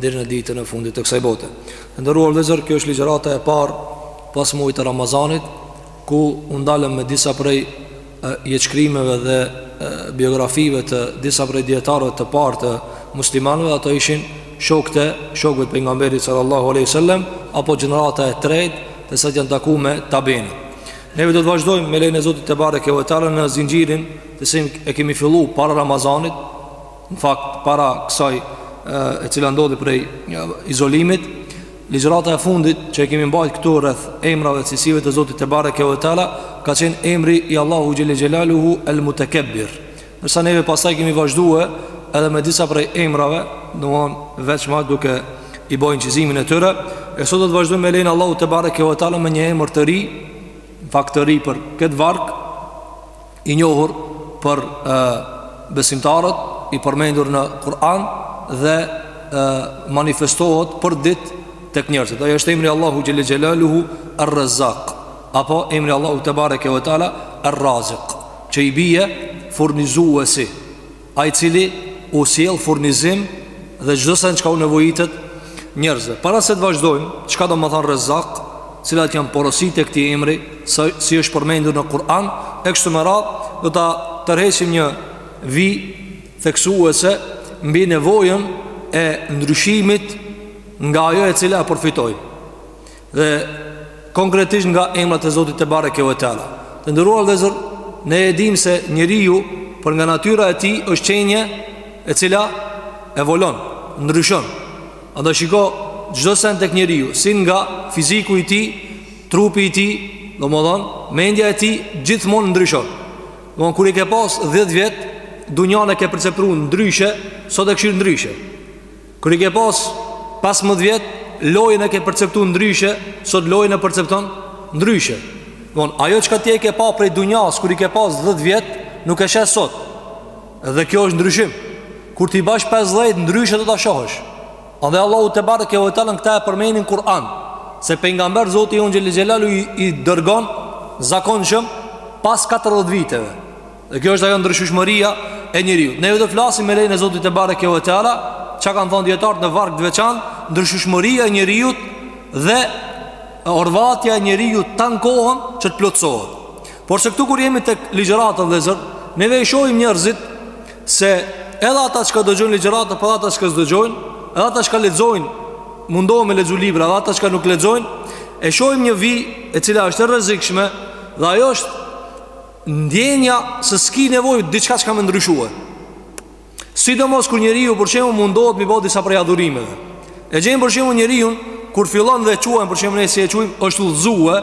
deri në ditën e fundit të kësaj bote. Të nderuar vëllezër, kjo është ligjërata e parë pas muajit të Ramazanit, ku u ndalëm me disa prej jetëshkrimeve dhe biografive të disa prej dietarëve të parë të muslimanëve, ato ishin shokët e shokëve të pejgamberit sallallahu alejhi ve sallem apo gjenerata e tretë të se janë takuar me tabiinët. Neve do të vazhdojmë me lejen e Zotit tebareke ve teala në zinxhirin të cilin e kemi filluar para Ramazanit, Në fakt, para kësaj e cila ndodhi prej izolimit, ligjërata e fundit që e kemi mbajt këtu rreth emrave, cilësive të Zotit tebareke ve teala ka qenë emri i Allahu xhelle xhelaluhu el mutekebbir. Ndërsa neve pastaj kemi vazhduar edhe me disa prej emrave, domthonë veçmë duke i bërë incizimin e tyre, e sot do të vazhdojmë me lejen e Allahut tebareke ve teala me një emër të ri, në fakt të ri për këtë varg, I njohur për e, besimtarët i përmendur në Kur'an dhe e, manifestohet për ditë tek njerëzit. Ai është emri Allahu xhelle xhelaluhu Ar-Razzaq, apo emri Allahu tebareke ve teala Ar-Raziq, që i bie furnizuesi. Ai i cili u sjell furnizim dhe çdo send çka u nevojitet njerëzve. Para se të vazhdojmë, çka domethënë Rezzaq, cilat janë porositë e këtij emri, sa si është përmendur në Kur'an, e kështu me radhë, do ta tërheqim një vi theksuese mbi nevojën e ndryshimit nga ajo e cila e përfitojmë. Dhe konkretisht nga emrat e Zotit tebareke ve teala. Të nderuar vëllezër, ne e dimë se njeriu për nga natyra e tij është qenie e cila evoluon, ndryshon. Andaj shiko çdo send tek njeriu, si nga fiziku i tij, trupi i tij, domethënë mendja e tij gjithmonë ndryshon Dhe kur i ke pas 10 vjet dunjanë e ke perceptu ndryshe Sot e këqyr ndryshe Kur i ke pas 15 vjet, lojën e ke perceptuar ndryshe, sot lojën e percepton ndryshe. Domethënë, ajo çka ti e ke pa prej dunjasë kur i ke pas 10 vjet, nuk e sheh sot. Dhe kjo është ndryshim. Kur ti bash 50, ndryshe do ta shohësh. Andaj Allahu tebareke ve teala këtë e përmend në Kur'an, se pejgamberët Zoti ynë xhelle xhelaluhu i, i dërgon zakonshëm pas 40 viteve. Dhe kjo është ajo ndryshueshmëria e njeriut. Neve do flasim me lejen e Zotit tebareke ve teala, çka kanë thënë dijetarët në varg të veçantë, ndryshueshmëria e njeriut dhe orvatja e njeriut tanë kohën që të plotësohet. Porse këtu kur jemi tek ligjërata vëllezër, neve i shohim njerëzit se edhe ata çka dëgjojnë ligjërata, po edhe ata çka s'dëgjojnë, edhe ata çka lexojnë, mundohen me lexu libra, edhe ata çka nuk lexojnë, e shohim një vi e cila është e rrezikshme dhe ajo është Ndjenja se s'ki nevojë diçka çka me ndryshue Sidomos kur njeriu për shembull mundohet mi bo disa prej adhurimeve E gjen për shembull njeriun kur fillon dhe quajmë për shembull ne si e qujmë është udhëzue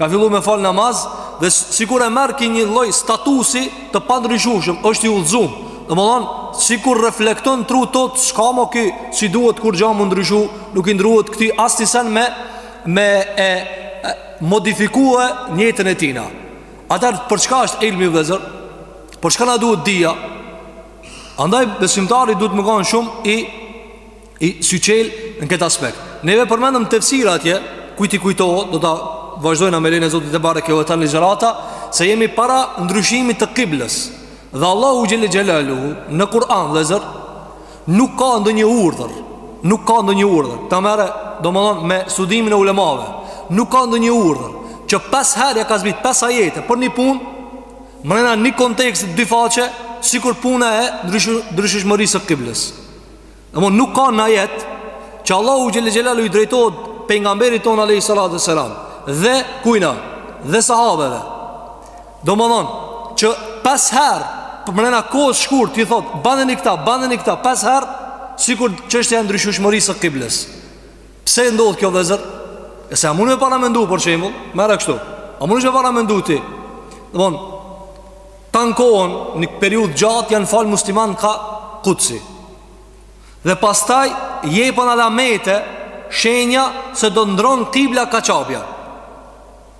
Ka fillu me fal namaz Dhe sikur e merr ky një lloj statusi të pandryshushëm është i udhëzum Domethonë sikur reflekton tru thot S'ka mo ky s'i duhet kurgja me ndryshu Nuk i duhet këtij asnjë sen me Me e modifikue në jetën e tina Atëherë për çka është ilmi vllezër? Për çka na duhet dija? Andaj besimtari duhet me kan shumë i i syçel në këtë aspekt. Neve përmendëm tefsira atje, kujt i kujtohet, do ta vazhdojna me lejen e Zotit Tebareke ve Teala ligjërata se jemi para ndryshimit të kiblës. Dhe Allahu xhele xhelaluhu në Kur'an vllezër Nuk ka ndonjë urdhër Nuk ka ndonjë urdhër Ta merre, domethonë, me studimin e ulemave Nuk ka ndonjë urdhër Që pes herë e ka zbit, pes ajete Për një pun Mrena një konteksti dy faqe Sikur puna e ndryshushmërisë së kiblës Domethonë nuk ka naj ajet Që Allahu xhele xhelaluhu i drejtohet Pejgamberit tonë a.s. Dhe kujna Dhe sahabeve Domethonë Që pes herë Përmrena kohës shkurt i thot Baneni këta Baneni këta Pes herë Sikur çështja e ndryshushmërisë së kiblës Pse ndodh kjo vllezër E se a mune me paramendu Për shembull Merre kështu A munesh me paramendu ti Domethon Tanë kohën Një periudhë gjatë Janë fal musliman ka Kudsi Dhe pastaj Jepen alamete Shenja Se do ndrron kibla ka Qabja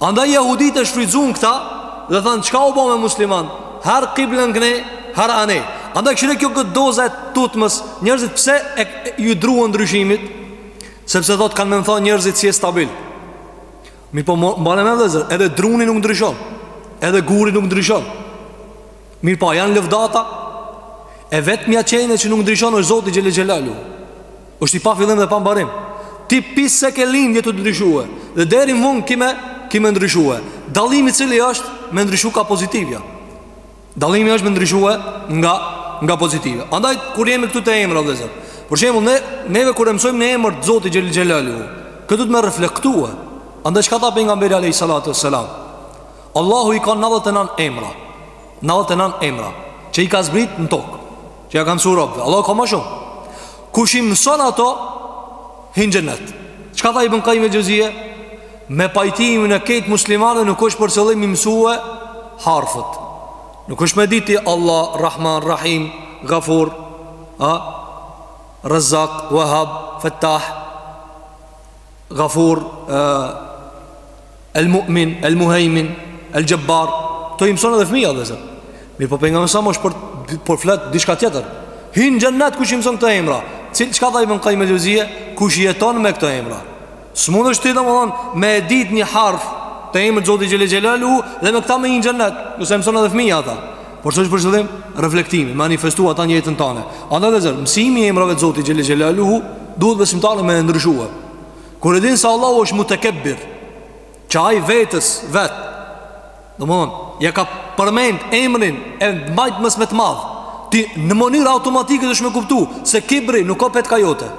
Andaj jehudit e shfrytëzun këta Dhe thanë çka u bo me musliman Her kiblën këne, her ane Andaj kshyre kjo këtë doza e tutmës Njerëzit pse e, e ju druhen ndryshimit Sepse thot kanë me më thonë njerëzit s'je stabil Mirëpo mbane mend vllezër Edhe druni nuk ndryshon Edhe guri nuk ndryshon Mirëpo a janë lëvdata E vetmja qenie që nuk ndryshon është Zoti xhele xhelaluhu është i pafillim dhe pambarim Ti prej se ke lind je tu ndryshue Dhe deri në fund ki me, ki me ndryshue Dallimi cili është me ndryshu ka pozitivja Dallimi është me ndryshue nga, nga pozitivja Andaj, kur jemi këtu te emrat vllezër Për shembull neve kur e mësojmë një emër të Zotit xhele xhelaluhu Ky duhet me reflektue Andaj, çka tha Pejgamberi a.s. Allahu i ka 99 emra 99 emra Që i ka zbrit në tokë Që ja ka mësu robëve Allahu ka ma shumë Kush i mëson ato Hin n'xhennet Çka tha Ibn Kajim el Xhevzije Me pajtimin e krejt muslimanëve Nuk është për qëllim me i mësue Harfet Nuk është me diti Allah, Rahman, Rahim, Gafur Rezak, Wahab, Fetah Gafur, El Mu'min, El Muhejmin, El Xhebbar Kto i mëson edhe fëmija vllezër Mirëpo pejgamberi a.s. po, po flet diçka tjetër Hin n'xhennet kush i mëson këto emra Cili çka tha Ibn Kajim el Xhevzije Kush jeton me këto emra S'mund është ti domethonë Me e dit një harf Të emër Zoti xhele xhelaluhu Dhe me këta me hi n'xhennet Nëse i mëson edhe fëmija ata Por ç'është për qëllim? Reflektimi, manifestu ata në jetën tane. Andaj vllezër, mësimi e emrave të Zotit xhele xhelaluhu, duhet besimtarin me e ndryshu. Kur e din se Allahu është Mutekebbir, që ai vetes, vetë, domethonë, ja ka përmend emrin e mbajtmes me të madh, ti në mënyrë automatike është me kuptu, se kibri nuk a petka jote.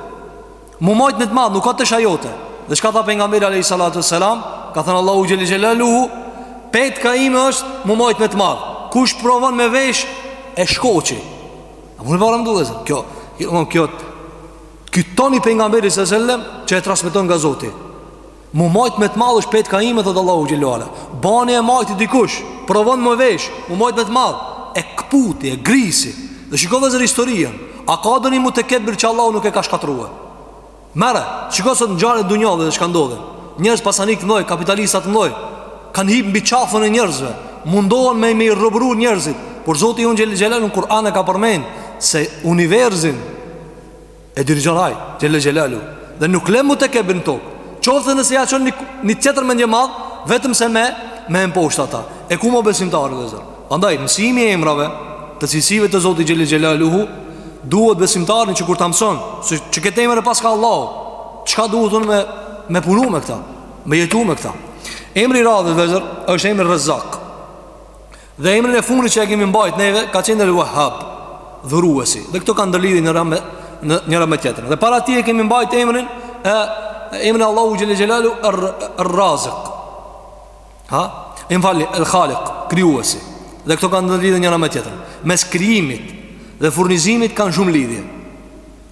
M'u majt me të madh, nuk a tesha jote Dhe çka tha pejgamberi a.s. Ka thënë Allahu xhele xhelaluhu Petka ime është m'u majt me të madh Kush provon me vesh e shkoqi A mun paramendu vllezër Kjo, kjo, kjo Kjo thënie pejgamberi a.s. Që e transmeton nga Zoti M'u majt me të madh është petka ime, thotë Allahu xhele xhelaluhu. Bani e majti dikush, provon me vesh, m'u majt me të madh. E këputi, e grisi. Dhe shiko vllezër historinë. A ka ndonjë mutekebbir që Allahu nuk e ka shkatrru. Merre, shiko sot ngjarjet e dunjave dhe çka ndodhin. Njerëz pasanik të mdhoj, kapitalistat të mdhoj. Kanë hip mbi qafën e njerzve. Mundohen me i robru njerzit. Por Zoti ynë xhele xhelaluhu në Kur'an e ka përmend se universin E dirigjon ai, xhele xhelaluhu Dhe nuk le mutekebbir në tokë Qoftë nëse ja çon një, një tjetër mendjemadh Vetëm se me, me e mposht ata E ku mo besimtarët vllezër Andaj, mësimi e emrave Të cilësive të Zotit xhele xhelaluhu Duhet besimtarin që kur ta mëson Se që këtë emër e paska Allahu Çka duhet unë me, me punu me këta Me jetu me këta Emri i radhës vllezër është emri Rezak Dhe emrin e fundit që e kemi mbajt neve ka qenë El Wahhab, dhuruesi. Dhe këto kanë ndërlidhje njëra me në njëra me tjetrën. Dhe para atij e kemi mbajt emrin e emrin Allahut xhele xhelaluhu Ar-Raziq. Ha? Më falni El Khaliq, krijuesi. Dhe këto kanë ndërlidhje njëra me tjetrën. Mes krijimit dhe furnizimit kanë shumë lidhje.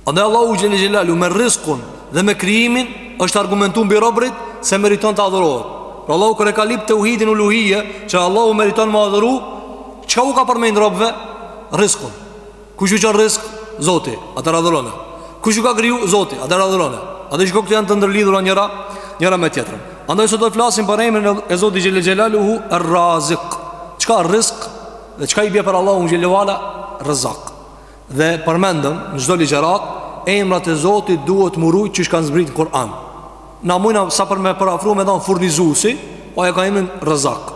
Andaj Allahu xhele xhelaluhu me rrizkun dhe me krijimin është argumentuar mbi robrit se meriton të adhurohet. Pra Allahu kur e ka lip teuhidin uluhije, që Allahu meriton m'u adhuru, çka u ka përmend robve? Rrizkun. Kush ju çon rrizk? Zoti. Ata adhurone. Kush ju ka kriju? Zoti. Ata adhurone. Ata shiko këto janë të ndërlidhura njëra, njëra me tjetrën. Andaj sot do të flasim për emrin e Zotit xhele xhelaluhu Ar-Razik. Çka rrizk dhe çka i bie për Allahun xhele ve ala? Rrezak. Dhe përmendëm në çdo ligjëratë emrat e Zotit duhet t'murren qysh kanë zbrit në Kur'an. Na mujna sa për me përafru me thonë furnizusi, po e ka emrin Rezak.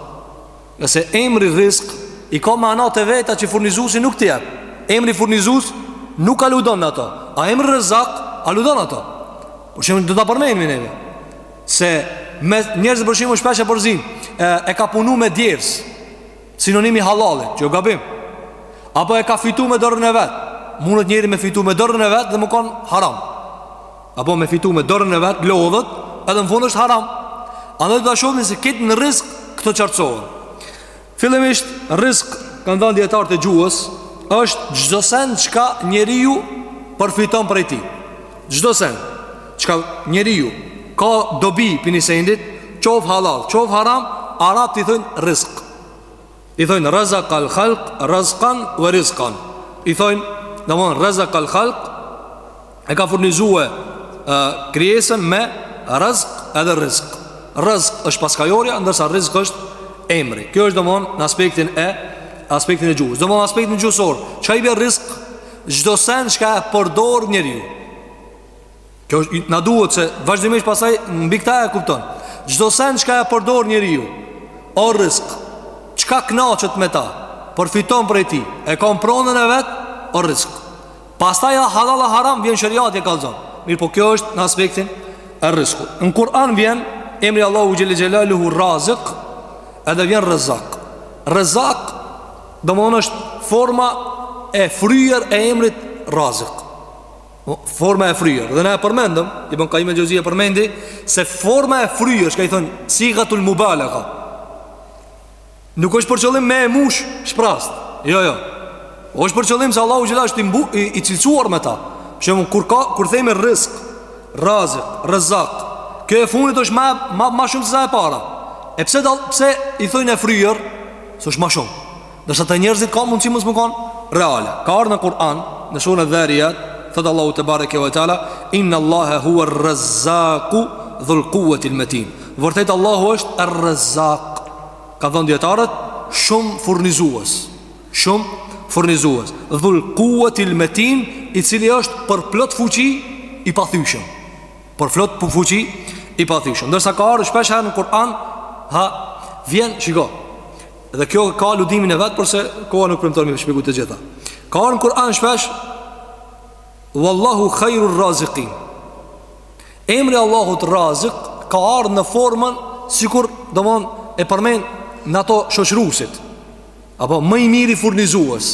Se emri rizk, i ka manat e veta që furnizusi nuk të jep. Emri furnizus nuk aludon në ato. A emri Rezak, aludon në ato. Por shembull do ta përmendim neve. Se njerëzit për shembull shpesh e përzijnë, e, e ka punu me djersë. Sinonim i hallallit, që o gabim Apo e ka fitu me dorën e vet Mundet njeri me fitu me dorën e vet dhe me konë haram Apo me fitu me dorën e vet, lodhet Edhe në fund është haram A do ta shohim se këtu në rizk këto qartësohen Fillimisht rizk kanë thënë dijetarët e gjuhës është çdo send çka njeriu përfiton prej tij Çdo send Çka njeriu Ka dobi prej një sendit Qoftë hallall, qoftë haram Arabët i thojnë rizk I thojnë rezekal khalq Rezkan ve rizkan I thojnë Domethënë rezekal khalq E ka furnizue Krijesën me rezk edhe rizk Rezk është paskajorja Ndërsa rizk është emri Kjo është domethënë në aspektin e Aspektin e gjuhës Domethënë aspektin gjuhësor Çka i bie rizk Çdo send çka e përdor njeriu Kjo na duhet se vazhdimisht pastaj mbi këta e kupton. Çdo send çka e përdor njeriu, o rizk, çka kënaqet me ta, përfiton prej tij, e ka pronën e vet, o rizk. Pastaj a hallall a haram vjen sheriati e kallzon. Mirëpo kjo është në aspektin e rizkut. Në Kur'an vjen emri i Allahut xhele xhelaluhu razik, edhe vjen Rezak. Rezak domethonë është forma e fryrë e emrit razik. Forma e fryrë Dhe ne e përmendëm Ibn Kajim el-Xhevzije e përmendi Se forma e fryrë Çka i thojnë Sigatul mubalaga Nuk është për qëllim me e mush Shprazt Jo, jo është për qëllim se Allahu xhele është i, mbu, i, i cilësuar me ta Shembull kur, ka, kur themi rizk Razik, Rezak Kjo e fundit është ma, ma, ma shumë se sa e para E pse, dal, pse i thojnë e fryrë Se është ma shumë Ndërsa te njerëzit ka mundësi mos me konë reale. Ka ardhur në Kur'an, në surën Adh-Dhariyat, thotë Allahu tebareke ve teala, Inna Allaha huwa ar-Razzaqu dhul quwwati al-matin. Vërtet Allahu është Razzaq. Kanë thënë dijetarët, shumë furnizues. Shumë furnizues. Dhul quwwati al-matin, i cili është përplot fuqi i pathyeshëm. Përplot fuqi i pathyeshëm. Ndërsa ka ardhur shpeshherë në Kur'an, ha vjen, shiko, Dhe kjo ka aludimin e vet Porse koha nuk premton me i shpjegu të gjitha Ka ardh në Kur'an shpesh Wallahu khajru razikin Emri i Allahut razik Ka ardh në formën Sikur domethonë e përmend Në ato shoqëruesit Apo më i miri furnizues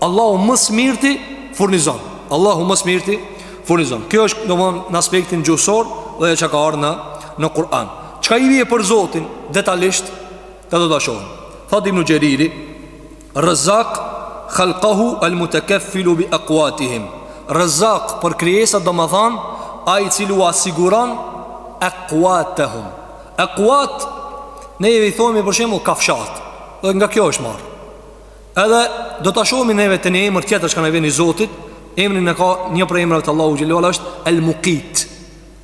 Allahu më së mirti furnizon. Allahu më së mirti furnizon. Kjo është domthon në aspektin gjuhësor dhe ajo çka ka ardhur në në Kur'an. Çka i bie për Zotin detalisht, ta do ta shohim. Thot Ibn Jeriri, Razzaq khalqahu al-mutakaffil bi aqwatihim. Razzaq për krijesat domthon ai i cili ua siguron aqwatahum. Aqwat ne i thojmë për shembull kafshatë. Dhe nga kjo është marrë. Edhe do ta shohim neve te një emër tjetër çka na vjen i Zotit Emrin e ka një prej emrave të Allahut xhelle ve ala është El Mukit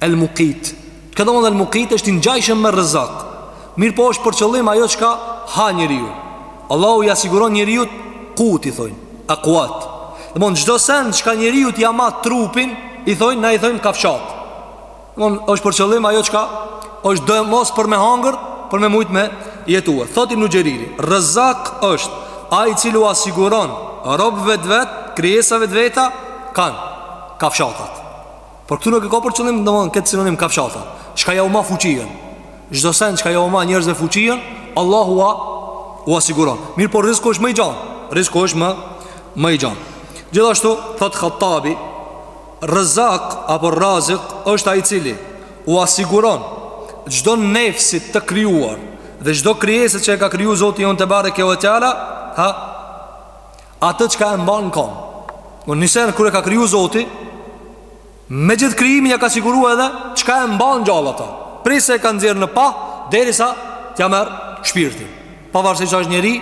El Mukit Këta domthon El Mukit është i ngjajshëm me Rezak Mirëpo është për qëllim ajo çka ha njeriu Allahu ja siguron njeriut kut i thojnë akuat Domthon çdo sen çka njeriut ja ma trupin I thojnë, na i thojmë kafshatë Domthon është për qëllim ajo çka është doemos për me hangër Për me mujt me jetuar Thot Ibn Xheriri Rezak është ai i cili ua siguron robëve të vet krijesave të veta Kanë Kafshatat Por këtu nuk e ka për qëllim domthon këtë sinonim kafshatat Çka jau ma fuqinë Çdo sen çka jau ma njerëzve fuqinë Allahu ua siguron Mirëpo rizku është më i gjanë Rizku është më Më i gjanë Gjithashtu Thotë Khattabi Rezak apo Razik është ai i cili ua siguron çdo nefsit të krijuar dhe çdo krijese që e ka kriju Zoti jonë tebareke ve teala, ha atë çka e mban në kom. Në nisën kur e ka kriju Zoti, me gjithë krijimin ja ka siguruar edhe çka e mban gjallë ata. Prej se e ka nxjerr në pah derisa t'ja merr shpirtin. Pavarësisht a është njeri,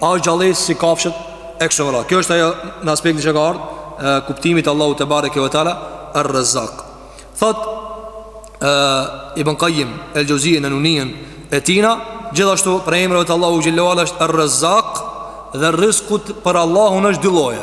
a është gjallesë si kafshët e kështu me radhë. Kjo është ajo në aspektin që ka ardhur kuptimit të Allahut tebareke ve teala Ar-Razzaq. Thotë Ibn Qayyim el-Jawziyye në Nunijen e tijna, gjithashtu prej emrave të Allahut xhelle ve ala është Ar-Razzaq dhe rizku për Allahun është dy lloje.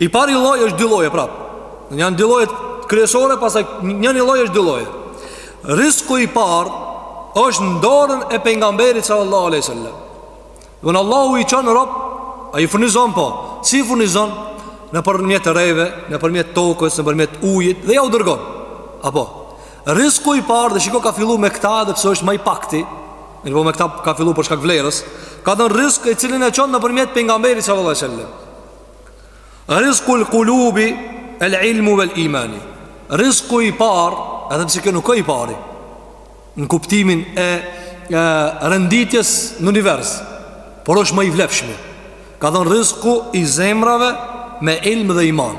I pari lloj është dy lloje prap. Domthon janë dy lloje kryesore, pastaj njëri lloj është dy lloje. Rizku i parë është në dorën e pejgamberit sallallahu alaihi wasallam. Domthon Allahu i çon rob, ai furnizon po. Si furnizon? Nëpërmjet reve, nëpërmjet tokës, nëpërmjet ujit dhe ja u dërgon. Apo, rizku i parë dhe shiko ka fillu me këta edhe pse është ma i pakti, mirëpo me këta ka fillu për shkak vlerës, ka thënë rizk të cilin e çon nëpërmjet pejgamberit sallallahu alaihi wasallam. Rizkul kulubi El ilmu vel imani Rizku i parë Edhe pse kjo nuk o i pari Në kuptimin e, e Renditjes në univers Por është më i vlefshmi Ka thënë rizku i zemrave Me ilm dhe iman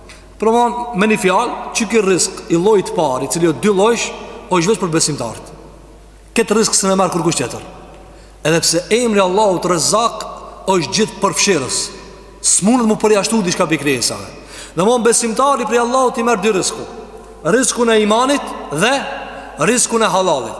Domon me një fjalë që ky rizk i llojit të parë, i cili është dy llojsh, është veç për besimtarët. Këtë rizk s'e merr kurkush tjetër. Edhe pse emri i Allahut Rezzak është gjithëpërfshirës. S'munet m'u përjashtu diçka prej krijesave. Domon besimtari prej Allahut i merr dy rizk. Rizkun e imanit dhe rizkun e halalit.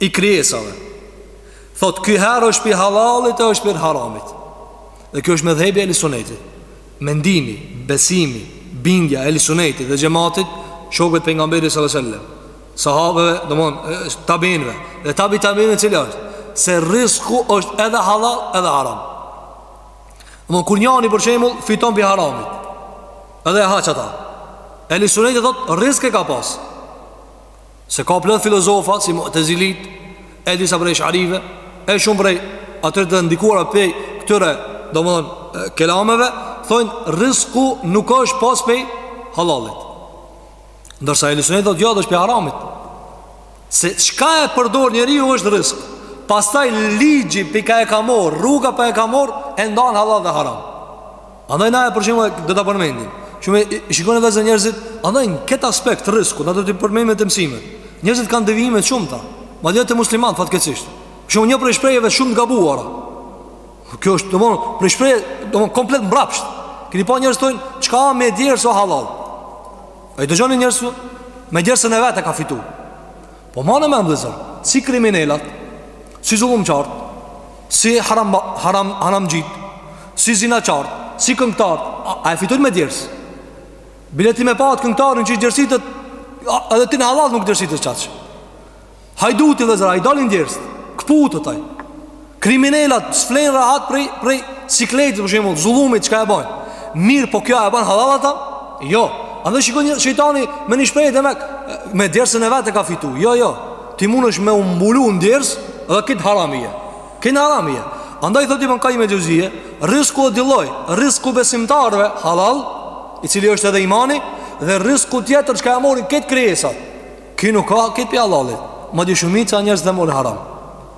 i krijesave. Thot ky herë është pi halalit e është pi haramit. Dhe kjo është medhhebi i ehli sunetit. Mendimi, besimi, bindja e ehli sunetit dhe xhematit, shokët e pejgamberit sallallahu alajhi wasallam. Sahabeve, domthon tabiinëve, dhe tabi tabiinëve, cili është se rizku është edhe halal edhe haram. Domthon kur njani për shembull fiton pi haramit, edhe e ha qata. Ehli suneti thot rizk e ka pas. Se ka plot filozofa si mutezilitë E disa prej esharive E shumë prej atyre të ndikuara prej këtyre Domethënë kelameve Thojnë rizku nuk është pos pej halalit Ndërsa ehli suneti thotë jo edhe është pej haramit Se çka e përdor njeriu është rizk Pastaj ligji pi ka e ka mor Rruga pi ka e ka mor E ndan halal dhe haram Andaj na e përmendëm dhe do ta përmendim Shumë i shikoni vllezër njerëzit Andaj në këtë aspekt të rizkut Na do t'i përmendim në mësime Njerëzit kanë devijime të shumta Madje te muslimanët fatkeqësisht Për shembull një prej shprehjeve shumë të gabuara Kjo është domon Prej shprehje domon komplet mbrapsht Keni pa njerëzit thojnë Çka me djersë o halal A i dëgjoni njerëzit Me djersën e vet e ka fitu Po merreni me mend vllezër Si kriminelat Si zullumqarët Si haram, haram, haramxhitë Si zinaqarët Si këngtarët a, a e fitojnë me djersë Bile ti me pa këngtarin qysh djersitet a, Edhe ti në halal nuk djersitesh qaq Hajduti vllezër A i dalin djersë Këputet ai Kriminelat s'flejnë rahat prej, prej sikletit, për shembull, zullumit, çka e bojnë. Mirëpo kjo e bon halal ata? Jo. Andaj shikoni shejtani me një shprehje me, me djersën e vet e ka fitu. Jo, jo. Ti mundesh me u mbulu në djersë dhe krejt haram je. Krejt haram je. Andaj thot Ibn Kajjim el Xhevzije, rizku o dy lloj, rizku i besimtarve, halal, i cili është edhe imani, dhe rizku tjetër çka e morrin krejt krijesat. Ky nuk o krejt prej halalit. Madje shumica e njerëzve e morrin haram.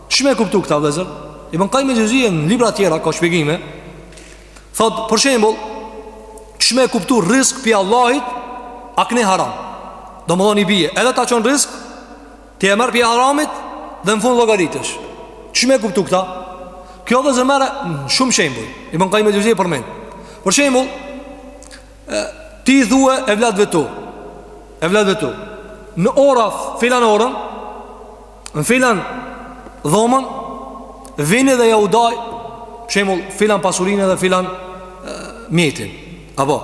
Qysh me kuptu këta vllezër? Ibn Kajjim el Xhevzije në libra tjera, ka shpjegime. Thot, për shembull, qysh me kuptu rizk prej Allahit, a këne haram. Domethënë i bije, edhe ta çon rizk, ti e merr prej haramit, dhe në fund llogaritesh. Qysh me kuptu këta? Kjo vllezër merr shumë shembull. Ibn Kajjim el Xhevzije përmend. Për shembull, ti i thue evladve tu. Evladve tu. Në ora filan orën, Në filan dhomën Vini dhe jau daj shembull filan pasurinë dhe filan Mjetin Apo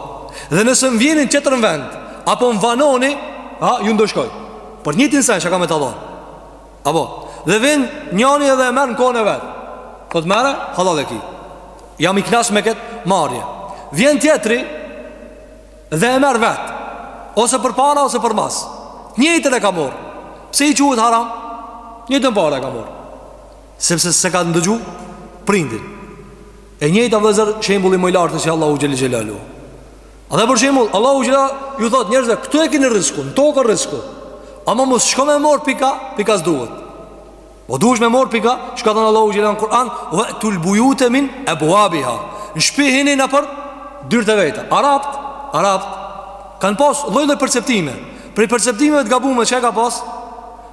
Dhe nëse më vjeni n'tjetër vend Apo më vanoni, a Ju ndëshkoj Për njëjtin sen çka ka me t'dhon Apo Dhe vjen njani edhe e merr në kohën e vet thot merre hallall e ki Jam i knaq me këtë marrje Vjen tjetri Dhe e merr vet. Ose për para ose për mas. T'njëjtën e ka marr. Pse i quhet haram? T'njëjtën para e ka marr. Sepse s'e ka ndëgju prindin. E njëjta vllezër shembulli më i lartë i Allahu xhel xhelalu. Edhe për shembull Allahu xhel ju thot njerëzve këtu e keni rriskun, n'tokë rriskun. Ama mos shko me marr pi ka, pika s'duhet. Po duhesh me mor pi ka, çka thon Allahu xhel n'Kur'an, wa tul buyuta min abwabiha. Në shtëpi hini nëpër dyert e veta. Arabt, arabt kanë pas lloj-lloj perceptime. Prej perceptimeve të gabume që e ka pas,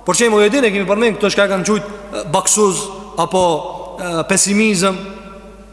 por çe më e kemi përmend këto që kanë qujt baksuz apo pesimizëm.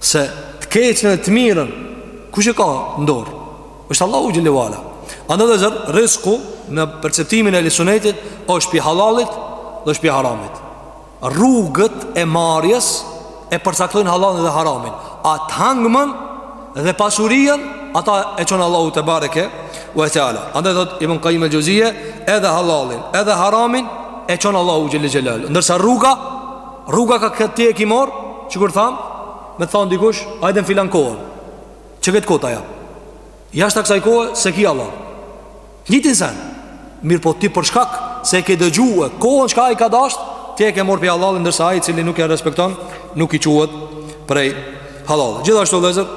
Se të keqen e të mirën Kush e ka n'dorë është Allahu xhele ve ala Andaj vllezër, rrisku në perceptimin e ehli sunetit është pi hallallit dhe është pi haramit Rrugët e marrjes e përcaktojnë hallallin dhe haramin A të hangmen dhe pasurien Ata e çon Allahu tebareke ve teala Andaj thotë Ibn Kajim el Xhevzije Edhe hallallin, edhe haramin E çon Allahu xhele ve ala Ndërsa rruga Rruga ka ti e ki marr Qikur thamë Me të than dikush Hajde në filan kohën Qëkëtë kohë ta jap Jashta kësaj kohe S'e ki hallall Njëjtin sen Mirëpo ti për shkak Se e ke dëgjue kohën Çka ai ka dasht Ti e ke marr pej hallalle Ndërsa ai cili nuk ja respekton Nuk i quhet Prej hallalle Gjithashtu vllezër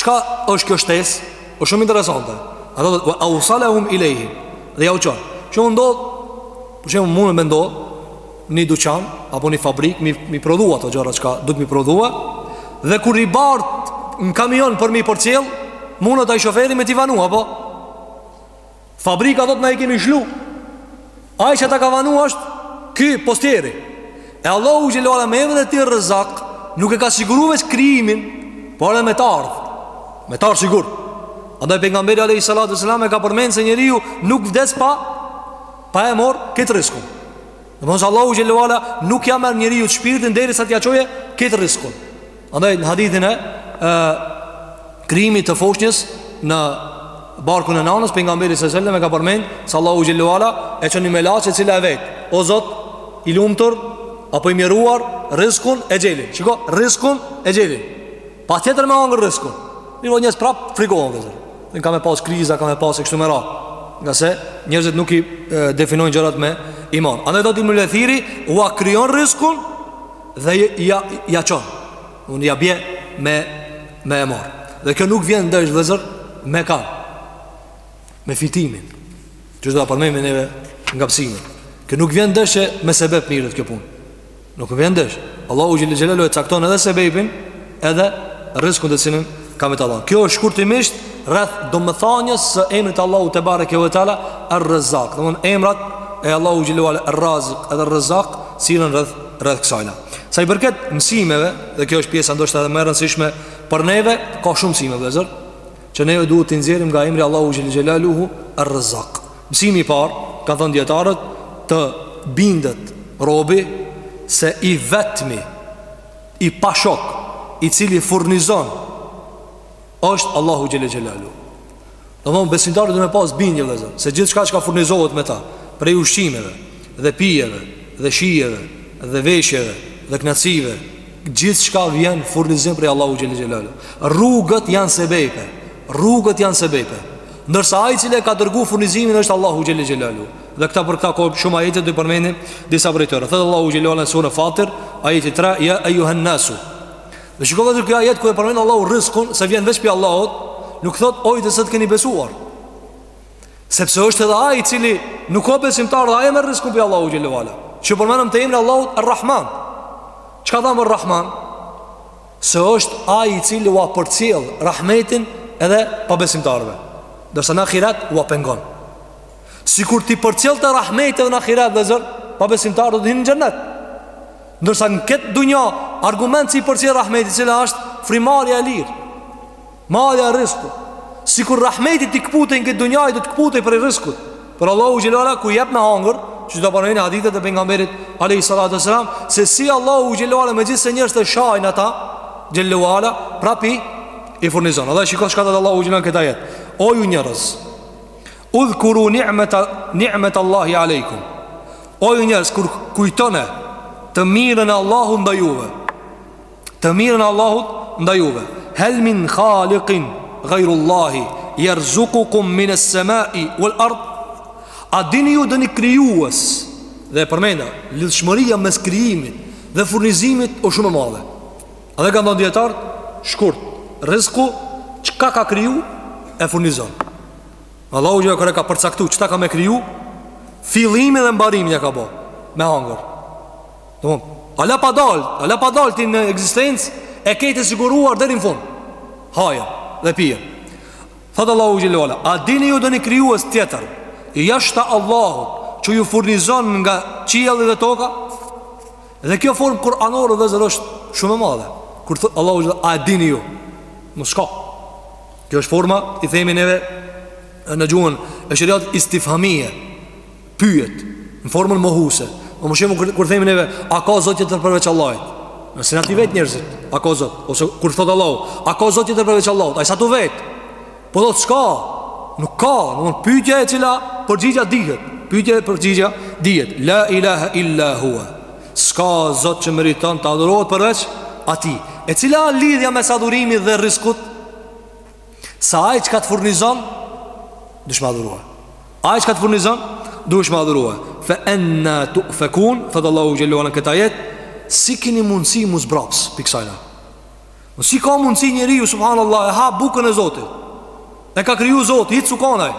Çka është kjo shtesë? O shumë interesante A thot Eusalehu ilejhim Dhe jau çon Që ndodh Për shembull mundet me ndodh Një duqan Apo një fabrik Mi, mi prodhu ato gjëra çka Duk mi prodhua Dhe kur i bart Në kamion për mi përcjell Mundet ai shoferi me t'i vanu Apo Fabrika thot na i kemi shlu Ai që ta ka vanu është Ky postjeri E Allahu xhele ve ala me emnin e tij Rrezak Nuk e ka siguru veç krijimin Por edhe me t'ardh Me t'ardh sigurt Andaj pejgamberi alejhi salatu selam E ka përmend se njeriu nuk vdes pa Pa e mor këtë rriskun Domethon se Allahu xhele ve ala Nuk ja merr njeriut shpirtin Derisa t'ja çojë këtë rriskun Andaj në hadithin e krijimit të foshnjës në barkun e nanës pejgamberi sallallahu alajhi wasallam e ka përmend se Allahu xhele ue ala e çon një melaqe e cila e vet o zot i lumtur apo i mjeruar rrizkun exhelin shiko rrizkun exhelin patjetër me hangër rrizkun i vjen njerëzit prap frikohen vllezër ka me pas kriza ka me pas kështu me radhë ngase njerëzit nuk i definojnë gjërat me iman andaj thot Ibnul Ethiri ua krijon rrizkun dhe ja ja çon. Unë ja bje me me e marr. Dhe kjo nuk vjen ndesh vllezër me ka. Me fitimin. Që do ta përmendim neve nga mësimi. Kjo nuk vjen ndesh se me sebep mirret kjo punë. Nuk vjen ndesh. Allahu xhele xhelaluhu e cakton edhe sebepin, edhe rrizkun të cilin ka me të dhënë. Kjo është shkurtimisht rreth domethënies së emrit Allahu tebareke ve teala Ar-Razzaq. Domthon emrat e Allahu xhelalu ar-Raziq edhe ar-Razzaq, sillen rreth rreth kësajna. Sa i përket mësimeve, dhe kjo është pjesa ndoshta edhe më e rëndësishme për neve, ka shumë mësime vllezër, që neve duhet t'i nxjerrim nga emri Allahu xhele xhelaluhu Ar-Razzaq. Mësimi i parë, kanë thënë dijetarët, të bindet robi se i vetmi i pashok, i cili furnizon është Allahu xhele xhelaluhu Domethënë besimtari do me pas bindje vllezër Se gjithçka çka furnizohet me ta Prej ushqimeve dhe pijeve dhe shijeve dhe veshjeve dhe knaqsive Gjithçka vjen furnizim prej Allahu xhele xhelaluhu Rrugët janë sebepe Rrugët janë sebepe Ndërsa ai i cili e ka dërgu furnizimin është Allahu xhele xhelaluhu Dhe këta për këta ka shumë ajete do përmendim disa prej tyre Thotë Allahu xhelaluhu në suren Fatir Ajeti 3 Ja ejjuhen nasu Dhe shiko vllezër kjo ajet kur e përmend Allahu rrizkun Se vjen veç prej Allahut Nuk thot o ju të cilët keni besuar Sepse është edhe ai i cili Nuk o besimtar edhe ai e merr rrizkun prej Allahu xhele ue ala Që përmendëm te emri i Allahut Ar-Rahman Çka thamë për Rahman Se është ai i cili ua përcjell Rahmetin edhe pabesimtarëve Ndërsa në ahiret ua pengon Sikur t'i përcjellte rahmete edhe në ahiret vllezër Pabesimtarët do të hinë në xhennet Ndërsa në këtë dunja Argument se i përcjell rahmete Cila është frymarrja e lirë Marrja e rrizkut Sikur rahmeti t'i këputej në këtë dunja I do të këputej prej rrizkut Por Allahu xhele ue ala i jep me hangër Që tregojnë edhe hadithet e pejgamberit alejhi salatu ue selam Se si Allahu xhele ue ala megjithëse njerëzit e shajnë ata xhele ue ala Prap i furnizon Dhe shiko çka thot Allahu xhele ue ala n'këtë ajet O ju njerëz Udhkuru ni'met ni'met Allahi alejkum. O ju njerëz, kujtone të mirën e Allahut ndaj juve. Të mirën e Allahut ndaj juve. Hel min khaliqin ghayrullahi yarzuqukum min as-sama'i wal ard. A dini ju doni krijues? Dhe e përmenda, lidhshmëria mes krijimit dhe furnizimit është shumë e madhe. Edhe kanë thonë dijetarët shkurt, rizku, çka ka kriju, e furnizon. Allahu xhel-le kur ka përcaktu Qeta ka me kriju Fillimin dhe mbarimin ja ka bo Me hangër Dmth Ala pa dal Ala pa dal ti në ekzistencë E ke të siguruar deri në fund Haja dhe pija Thotë Allahu xhel-le ve ala A dini ju doni krijues tjetër Jashta Allahut Që ju furnizon nga qielli dhe toka Dhe kjo formë kuranore vllezër është shumë e madhe Kur thotë Allahu xhel-le A dini ju Mos ka Kjo është forma, i themi neve në gjuhën e sheriatit istifhamije, pyetje, në formën mohuse. Po me shembull, kur, kur themi neve, a ka zot tjetër përveç Allahut? S'je n'a ti vetë njerëzit, a ka zot? Ose kur thotë Allahu, a ka zot tjetër përveç Allahut? Ai s'a tu vetë? Po thotë, s'ka, nuk ka, domethonë pytje e cila përgjigja dihet. Pytje e përgjigja dihet. La ilaha illa hua. S'ka zot që meriton të adhurohet përveç atij E cila lidhja mes adhurimit dhe rizkut Se aj që ka të furnizon Dush me adhuruar Aj që ka të furnizon Dush me adhuruar Fe enna tu fekun Thotë Allahu xhel-le ve ala në kët ajet Si kini mundësi mu zbraps Pikësëpari po Si ka mundësi njeriu subhanallah E ha bukën e zotit E ka kriju zotit I thotë s'u kon aj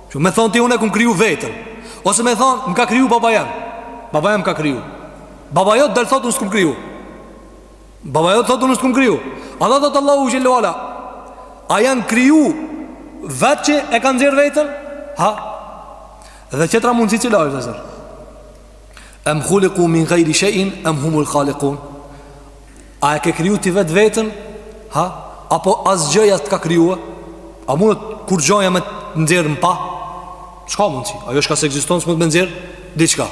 Që me thonë ti unë e kom kriju veten Ose me thonë më ka kriju baba jem Baba jem ka kriju Baba jotë del e thotë unë s'kom kriju Baba jot thotë unë s'kom kriju Edhe thotë Allahu Xhel-le ve ala A janë kriju Vetë që e kanë nxjerrë veten Ha Dhe qeto tri mundësi që ka vllezër Em khuliku min gajri shein Em humul khalikun A e ke kriju ti vetë veten? Ha? Apo asgjëja të ka kriju? A munet kurgjoja me të nxjerrë në pa? A ka mundësi? Ajo çka s'ekziston s'mundet me nxjerrë diçka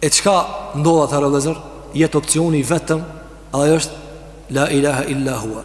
E çka ndodh atëherë vllezër? Jetë opcioni vetëm Ajo është La ilaha illa hua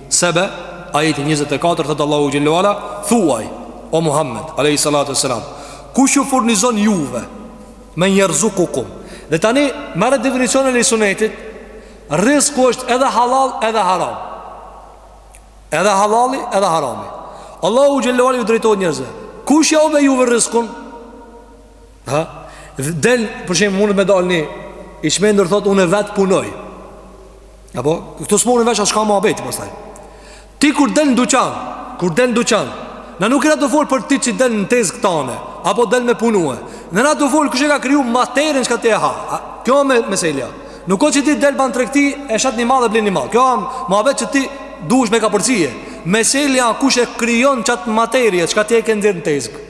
Sebe, ajeti 24, thotë Allahu Xhel-le ve Ala, thuaj, o Muhammed, alejhi salatu ve selam, kush ju furnizon juve, men jerzukukum. Dhe tani, merre definicionin e Ehli Sunetit, rizku është edhe halal, edhe haram. Edhe halali, edhe harami. Allahu Xhel-le ve Ala ju drejtohet njerëzve, kush ua jep juve rizkun? Ha? Del, për shembull, munet me dalë një I çmendur thot, unë vetë punoj Apo, këtu s'e morën vesh a çka muhabeti pastaj Ti kur del në duqan Kur del në duqan Ne nuk jemi tu folë për ty që del në tezgë këtane Apo del me punue Ne jemi tu folë kush e ka kriju materien çka ti e ha a, Kjo me, meselja Nuk o që ti del ban tregti e shet një mall e blen një mall Kjo a ma vetë që ti duhesh me ka përcije Meselja kush e krijon qatë materie çka ti e ke n'dorë në tezgë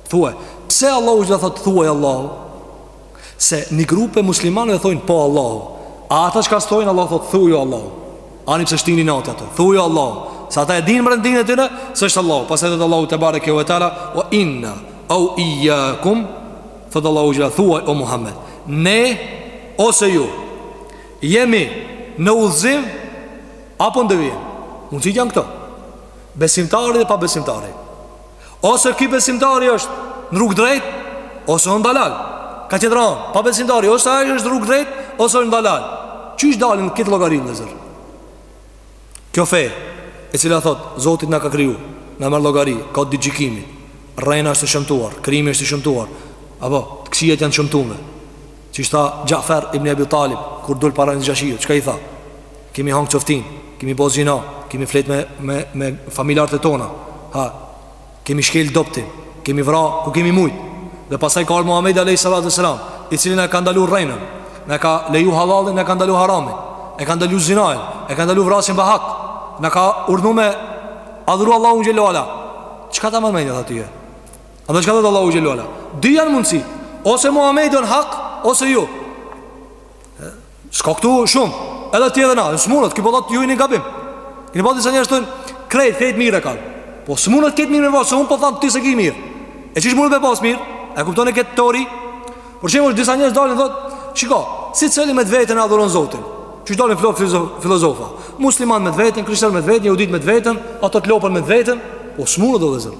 Thuaj, pse Allahu xhelle ve ala thot thuaj Allahu? Se një grup i muslimanëve thojnë po Allahu. A ata çka s'thojnë, Allah thot thuaj Allahu. Ani pse shtini inat ato, thuaj Allahu. Se ata e dinë në brendinë e tyre, se është Allahu. Pastaj thot Allahu tebareke ve teala, ve inna, ev ijjakum, thot Allahu xhelle ve ala thuaj o Muhammed. Ne, ose ju, jemi në udhëzim, apo në devijim. Mundësit janë këto. Besimtari dhe pabesimtari. Ose ky besimtari është në rrugë drejt ose në dalal. Ka qëndron pabesimtari ose ai është në rrugë drejt ose në dalal. Qysh dalin këtë llogari vllezër. Kjo fe, e cila thot, Zoti na ka kriju, na merr llogari, ka ditë gjykimi. Rrena është e shëmtuar, krimi është i shëmtuar. Apo, të këqijat janë t'shëmtume. Qysh tha Xhafer ibn Ebi Talib Kur dul para Nexhashiut Çka i tha Kemi hangër coftinë Kemi bo zina Kemi flejt me, me, me familjarët tona ha, Kemi shkel t'dobtin Kemi vra Ku kemi mujt Dhe pastaj ka ardh Muhammed a.s. I cili na e ka ndalu rrenën Na ka leju hallallin Na ka ndalu haramin E ka ndalu zinanë E ka ndalu vrasjen pa hak Na ka urdhnu me Adhuru Allahun xhelle ve ala Çka ta merr mendja ty A dhe çka tha Allahu xhelle ve ala Dy janë mundësi Ose Muhammed në hak Ose ju S'ka këtu shumë Edhe ti edhe na S'munet Ky po thotë ju jeni gabim Këni po të disa njerëz të Krejt, krejt mirë e kanë Po s'munet krejt mirë me pasë Se unë po thom ty ti s'e ki mirë E qysh munet me pasë mirë E kuptoni këtë teori Por që është disa njerëz dalin thotë Shiko Secili me të vetën e adhuron zotin Që është dalin filozofa Muslimani me të vetën Krishteri me të vetën Jehudit me të vetën Ata të lopën me të vetën Po s'munet vllezër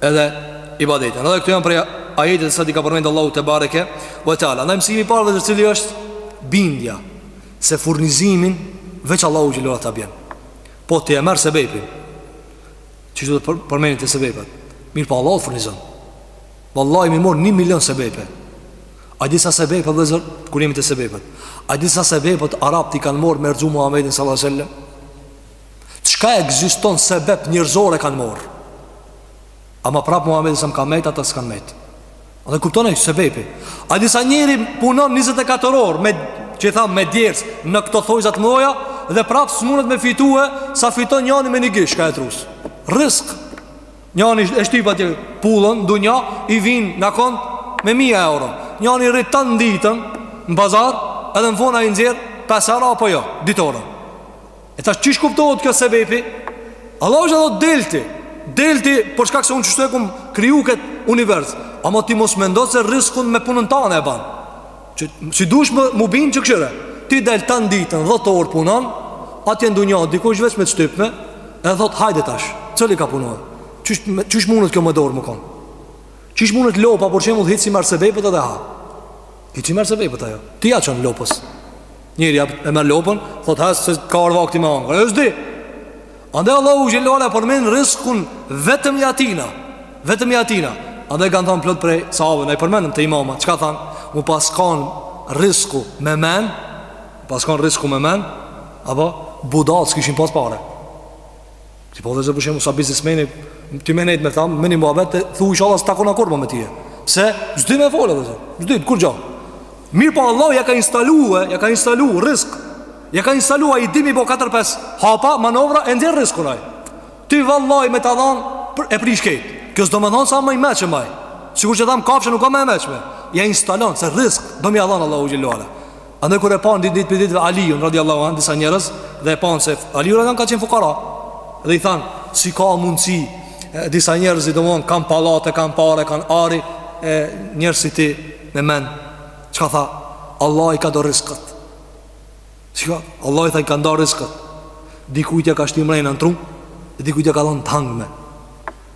edhe ibadetin. Edhe këtu janë prej ajetit se sa di ka përmendë Allahu tebareke ve teala. Ndaj mësimi i parë vllezër i cili është bindja se furnizimin veç Allahu xhelle ve ala ta bjen. Po ti e merr sebepin, qysh e përmendëm te sebepet, mirëpo Allahu furnizon. Vallahi m'i marrë një milion sebepe. A di sa sebepe vllezër, kur jemi te sebepet. A di sa sebepe arabët i kanë marrë me rrëzu Muhammedin s.a.s. Çka ekziston sebep njerëzore kanë morr Ama prapë Muhammed selem ka met ata s'kanë met Dhe kupton se sebepi A disa njeri punon 24 orë me, Që i thamë me djersë në këto thojzat mdhaja Dhe prapë s'munet me fitue Sa fiton njani me një gisht ka e trus Rrisk Njani e shtyp atje pullën, dunja I vijnë në kont me mija euro Njani rri tan ditën Në bazar edhe në fund a i nxjerr Pesë euro apo jo, ditoren E tash qysh kuptohet kjo sebepi? Allahu të thot del ti. Del ti për shkak se unë qështu e kum kriju kët univers. Ama ti mos mendo se rriskun me punën tane e ban. Që si dush më mu bin që këshire. Ti del tan ditën 10 orë punon, atje n'dunja dikush veç me t'shtypme, e thot hajde tash. Cili ka punu? Qysh qysh mundet kjo me ndodh me kon. Qysh mundet lopa për shembull hiç s'i merr sebepet edhe ha. Hiç s'i merr sebepet ajo. Ti ja çon lopës. Njeri e merr lopën, thot hajt se ka ardh vakti me hangër. E s'di. Andaj Allahu xhele ve ala përmend rriskun vetëm i atina, vetëm i atina. Andaj kanë thënë plot prej sahabëve, e përmendëm te imamat, çka than, m'u pas kon rrisku me men, pas kon rrisku me men, apo budallt s'kishin pas pare. Ti po e sheh për shembull sa biznismeni Ti me nejt me thamë, me një muhabet Thu inshallah s'takohna kurrë ma me tije Se, s'di me fol dhe s' S'di, kurgjo Mirëpo Allahu ja ka instalu e Ja ka instalu rrisk Ja ka instalu ai di me i bo 4-5 Hapa, manovra, e nxjerr rriskun aj Ti vallaj me ta dhan E prish krejt Kjo s'do me than sa ma i meçëm aj Sikur që thamë kafsha nuk a ma e meçme Ja instalon, se rrisk Do me ja dhan Allahu xhele ve ala Andaj kur e panë një ditë prej ditëve Aliun radiallahu anhu disa njerëz Dhe e panë se Aliu radiallahu anhu ka qenë fukara Dhe i thanë si ka mundësi e, Disa njerëz domethonë kanë pallate, kanë pare, kanë ari e, Njerëz si ti me men Çka tha Allahu i ka da rrisqet Çka Allahu tha i ka nda rrisqet Dikujt ja ka shti mrenë në tru Dhe dikujt ja ka dhonë t'hangme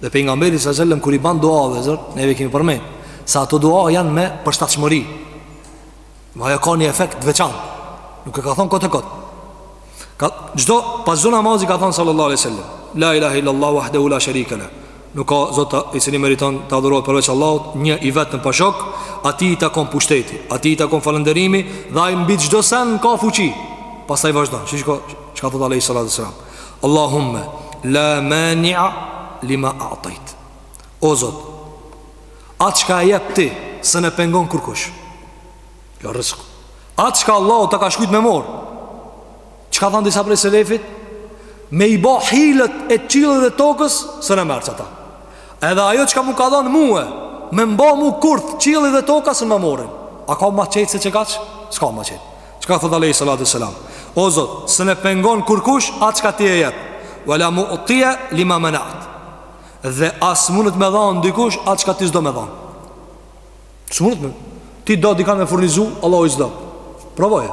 Dhe pejgamberi sa selam kur i ban dua vllezër, neve kemi përmend se ato dua janë me përshtatshmëri. Ma ajo ka një efekt të veçantë. Nuk e ka thon kot së kot. Çdo pas çdo namazi ka thon sallallahu alaihi wasallam, la ilaha illallah wahdahu la sharika lah. Nuk ka zot i cili meriton të adhurohet përveç Allahut, një i vetëm pa shok, atij i takon pushteti, atij i takon falënderimi dhe ai mbi çdo sen ka fuqi. Pastaj vazhdon, çka thot alejhi salatu selam. Allahumme La mani'a lima a'tajt O Zot Atë çka e jep ti S'un e pengon kërkush Jo rrisku Atë çka Allahu ta ka shkrujt me morr Çka thanë disa prej selefit Me i bo hilet e qiellit dhe tokës S'un e merrsh ata Edhe ajo çka m'u ka dhanë mue Me m'ba mu kurth qiellet dhe toka S'un ma morrin A ka ma qejf se qe kaq? S'ka ma qejf Çka thot Alejhi Salatu Selam O Zot, s'e pengon kurkush atë çka ti e jep Vela mu'tije lima mena'te Dhe as mundet me dhanë dikush atë çka ti s'do me dhanë S'mundet me Ti do dikan me furnizu, Allahu s'do Provoje,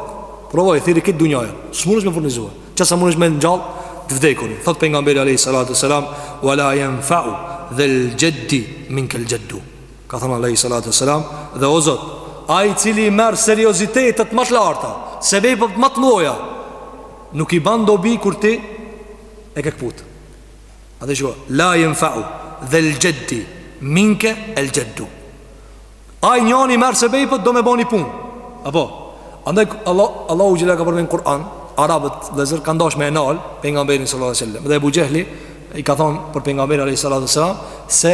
provoje, thiri këtë dunja S'mundesh me furnizu Qaq sa mundesh me ngjall të vdekun Thot pejgamberi Alejhi Salatu Selam Vela jenfeu dhel xheddi minkel xheddu Ka thënë Alejhi Salatu e Selam Dhe o Zot Ai i cili i merr seriozitetet më të larta Sebepet më të larta Nuk i ban dobi kur ti E ke këput Andaj shiko La jenfe'u dhel xheddi Minkel xheddu Ai njani merr sebepet do me ba ni punë Apo Andaj Allah, Allahu xhel e ka përmend n' Kur'an Arabët vllezër kanë dasht me e nal Pejgamberin sallat e sallam Dhe Ebu Xhehli I ka thonë për pejgamberin sallat e sallam Se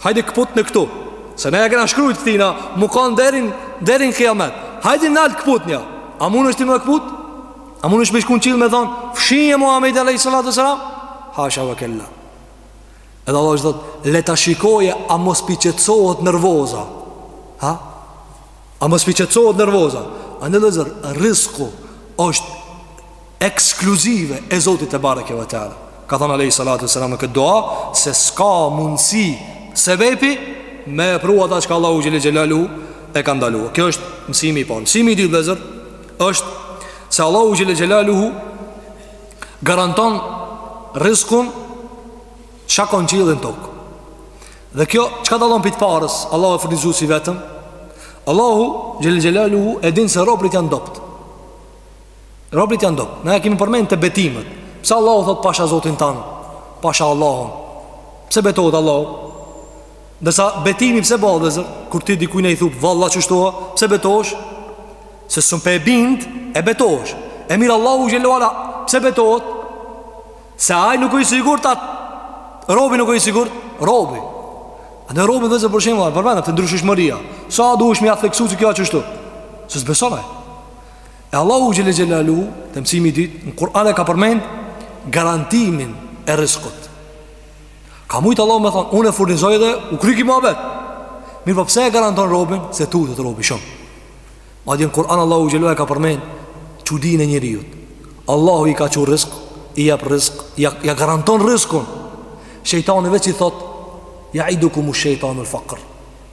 Hajde këput ne këtu Se ne ja kena shkrujt këtina Me u kanë derin, derin kiamet Hajde nalt këputnja A munesh ti me këput? A munesh me shku në qiell me thonë Fshinje Muhammedin alejhi salatu selam Hasha ve kella Edhe Allahu thotë Le ta shikojë a mos po i qetësohet nervoza Ha? A mos po i qetësohet nervoza Andaj vllezër, rizku është ekskluzive e Zotit tebareke ve teala Ka thonë Alejhi Salatu Selam në këtë dua Se s'ka mundësi sebepi Me e pru ata çka Allahu Xhele Xhelaluhu e ka ndalu Ky është mësimi i parë Mësimi i dytë vllezër është Se Allahu Xhele Xhelaluhu Garanton rizkun Çka ka n'qiell e n'tokë Dhe kjo çka dallon prej t'parës, Allahu furnizuesi i vetëm. Allahu xhele xhelaluhu e din se robt janë t'dobët. Robt janë t'dobët. Ne e kemi përmend te betimet. Pse Allahu thot pasha Zotin tan? Pasha Allahun. Pse betohet Allahu? Ndërsa betimi pse bre vllezër? Kur ti dikujt i thu vallah qështu a, pse betohesh? Se s'mun pe bind, e betohesh. E mirë Allahu xhelaluhu, pse betohet? Se ai nuk është i sigurt a robi nuk është i sigurt, robi. Andaj robi vllezër për shembull, përmenda te ndryshëshmëria. Sa dëshmi ja theksu që kjo a qështu. Se s'beson ai. E Allahu xhele xhelaluhu, te mësimi i dytë, në Kur'an e ka përmend garantimin e rizkut. Ka mujtë Allahu me thonë, unë e furnizoj dhe u kry ky muhabet. Mirëpo pse e garanton robin, se tutet robi shumë. Madje në Kur'an Allahu xhelalu e ka përmend çudinë e njeriut. Allahu i ka çu rizk, i jep rizk, ja, ja garanton rizkun. Shejtani veç i thot: "Jaidukum shejtanu al-faqr."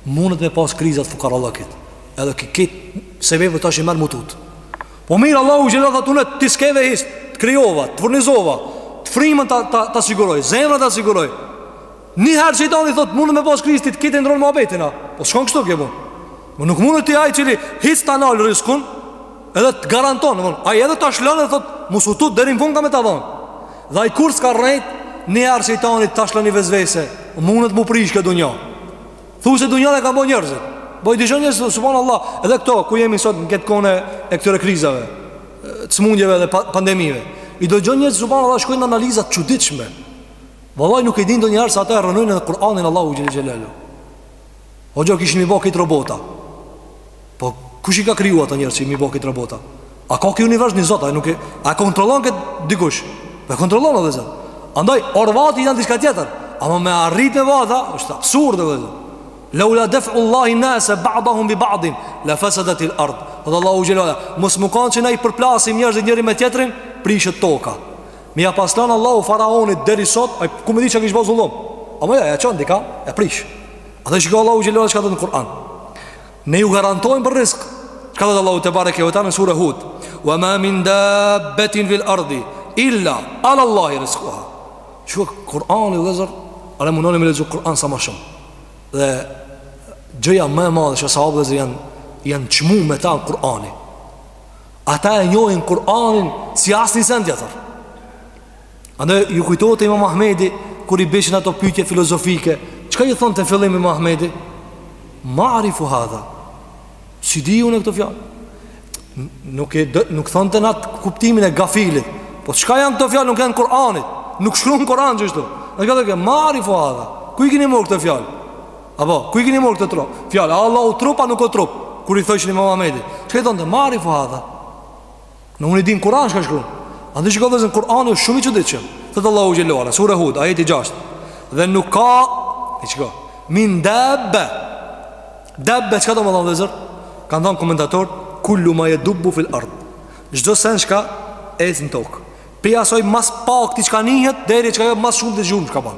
Mundet me pas kriza t'fukarallëkit. Edhe qikit sebep tash merr m'u tut. Po mirë Allahu xhelalu thot unë ti s'ke ve hiç, të krijova, të furnizova, të frimën ta ta, ta siguroj, zemrën ta siguroj. Një herë shejtani thot, mund me pas krizë, këtë e ndron muhabetin, a? Po shkon kështu kjo punë. Po nuk mundet ai i cili hiç ta nal rizkun, edhe të garanton, domthon, ai edhe ta shlon dhe thot, mos u tut deri në fund kam me ta dhon. Dhe ai kurs ka rrejt, një herë shejtani ta shlon ni vesvese, mundet mu prish kjo dunja. Thu se dunjan e kan bo njerëzit. Po i dëgjoni se subhanallahu, edhe këto ku jemi sot në këtë kohën e këtyre krizave, sëmundjeve dhe pandemive. I dëgjoni se subhanallahu shkojnë në analiza të çuditshme. Vallahi nuk e din ndonjëherë sa ata e rënojnë edhe Kur'anin e Allahut Xhele Xhelaluhu O gjoja kishe mi bo këtë robota Po kush i ka kriju ata njerëz që i mi bo këtë robota A ka këtë univers një zot A, nuk e, a kontrolon këtë dikush Po kontrollon vëllezër Andaj orvatjet janë diçka tjetër Ama me arrit me ata është absurd vëllezër Laula def Allahi nase ba'dahum bi ba'din La fesadet il ard Thotë Allahu Xhelalu Mos me kanë që na i përplasim njerëzit njëri me tjetërin Prishet toka Mi ja pas lanë Allahu faraonit deri sot, ai ku me dit çka kish bo zullum. Apo ja, ja çon dika, e prish. A e shiko Allahu xhelal çka thot në Kur'an. Ne ju garantojmë për rizk. Çka thot Allahu te bareke ve teala në sura Hud. Wa ma min dabbatin fil ardi illa ala Allahi rizquha. Shih Kur'ani vëllezër, andaj mundohuni me lexu Kur'an sa më shumë. Dhe gjëja më e madhe që sahabët janë janë çmuar me ta Kur'ani. Ata e njohin Kur'anin si asnjë send tjetër. Andaj ju kujtohet Imam Ahmedi kur i bëshin ato pyetje filozofike, çka i thonte fillim Imam Ahmedi? Ma'rifu hadha. S'i di unë këto fjalë? Nuk e di, nuk thonte n'at kuptimin e gafilit. Po çka janë këto fjalë nuk janë t'Kur'anit. Nuk shkruan n'Kur'an qishtu. Ai ka thënë ma'rifu hadha. Ku i keni marrë këto fjalë? Apo, ku e keni marrë këtë trup? Fjala, Allahu trup a nuk o trup Kur i thoshin Imam Ahmedit Çka i thonte ma'rifu hadha Unë e di n'Kuran çka shkru Andaj çka vëllezër kurani është shumë i çuditshëm Thotë Allahu xhelalu, sureja Hud, ajeti gjasht Dhe nuk ka Hiç çka Min debbe Debbe, çka do me thonë vëllezër? Kanë thonë komentatorët Kullu ma jedubbu fil ard Çdo sen çka ecë në tokë Prej asaj ma s'pakti çka nihet Deri çka ajo ma s'shumti zhurmë çka ban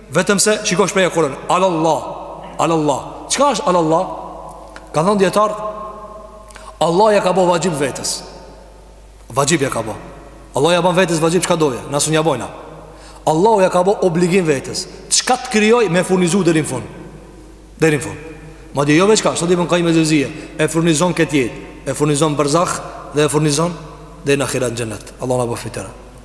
Vetëm se shiko shprehjen e Kuranit Alë Allah Alë Allah Çka është Alë Allah? Kan thonë dijetarët Allah ja ka bo vaxhib vetes Vaxhib ja ka bo Allah ja ban vetes vaxhib çka don Ne nuk ja bojna Allah ja ka bo obligim vetes Çka të krijoj me furnizu deri n'fun Deri n'fun Madje jo veç ka Sot i përnë ka i me zëzije E furnizon n'këtë jetë E furnizon n'berzah Dhe e furnizon Edhe në ahiret në xhennet Allahu na bëftë prej tyre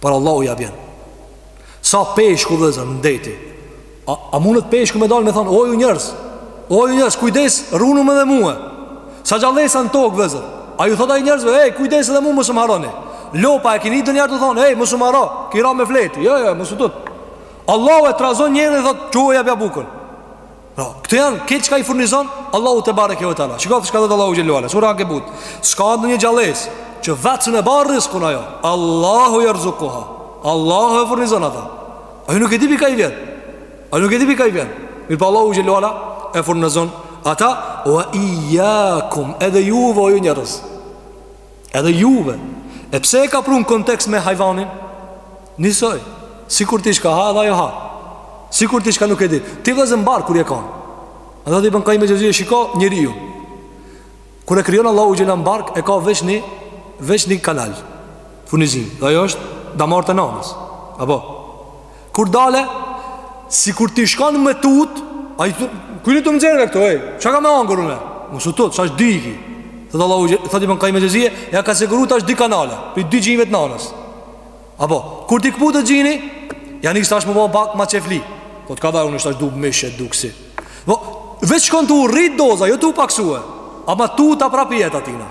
Por Allahu ja bjen Sa peshku vllezër në det A, a mundet peshku me dalë me thonë O ju njerëz O ju njerëz kujdes runum edhe mue Sa gjallesa në tokë vllezër A ju thot ai njerëzve, ej, kujdes edhe mu mos um harroni Lopa e kini ndi njëherë tu thonë, ej, mos um harro, ki ra me flejt Jo, jo, mos u tut Allahu e trazon njerin dhe thotë, çu e bja bukën Pra, këta janë, këta që ka i furnizon Allahu tebareke ve teala Shiko çka thotë Allahu xhele ve ala Sura Ankebut S'ka ndonjë gjallesë Që vetë s'un e bar rizkun ajo Allahu jerzukuha Allahu e furnizon ata Ajo nuk e di pi ka i vjen Ajo nuk e di pi ka i vjen Mirëpo po Allahu xhele ve ala E furnizon ata Ve ijjakum Edhe juve o ju njerëz Edhe juve E pse e ka prun kontekst me hajvanin? Nisoj Sikur ti çka ha edhe ajo ha Sikur ti çka nuk e di Ti vllezër n'bark kur je kan Edhe thotë Ibn Kajim Xhevzije shiko njeriun Kur e krijon Allahu xhele në bark E ka veç një Veç një kanal Furnizimi Dhe ajo është damart e nanës Apo Kur dale, sikur t'ish kon me u tut, ai të, ku jeni tu më nxjerrë këtu, ej, ça kam me hangër une? Mos u tut, tash dy i ki. Se Allahu xhele, thotë Ibn Kajim Xhevzije, ja ka siguru tash dy kanale, prej dy gjinjve të nanës. Apo, kur t'i këputet gjini, ja nis tash m'u bo pak ma qefli. Po të ka dhanë është tash du mish e du kësi. Po, veç shkon tu u rrit doza, jo tu u paksue. Ama tuta prap jet atina.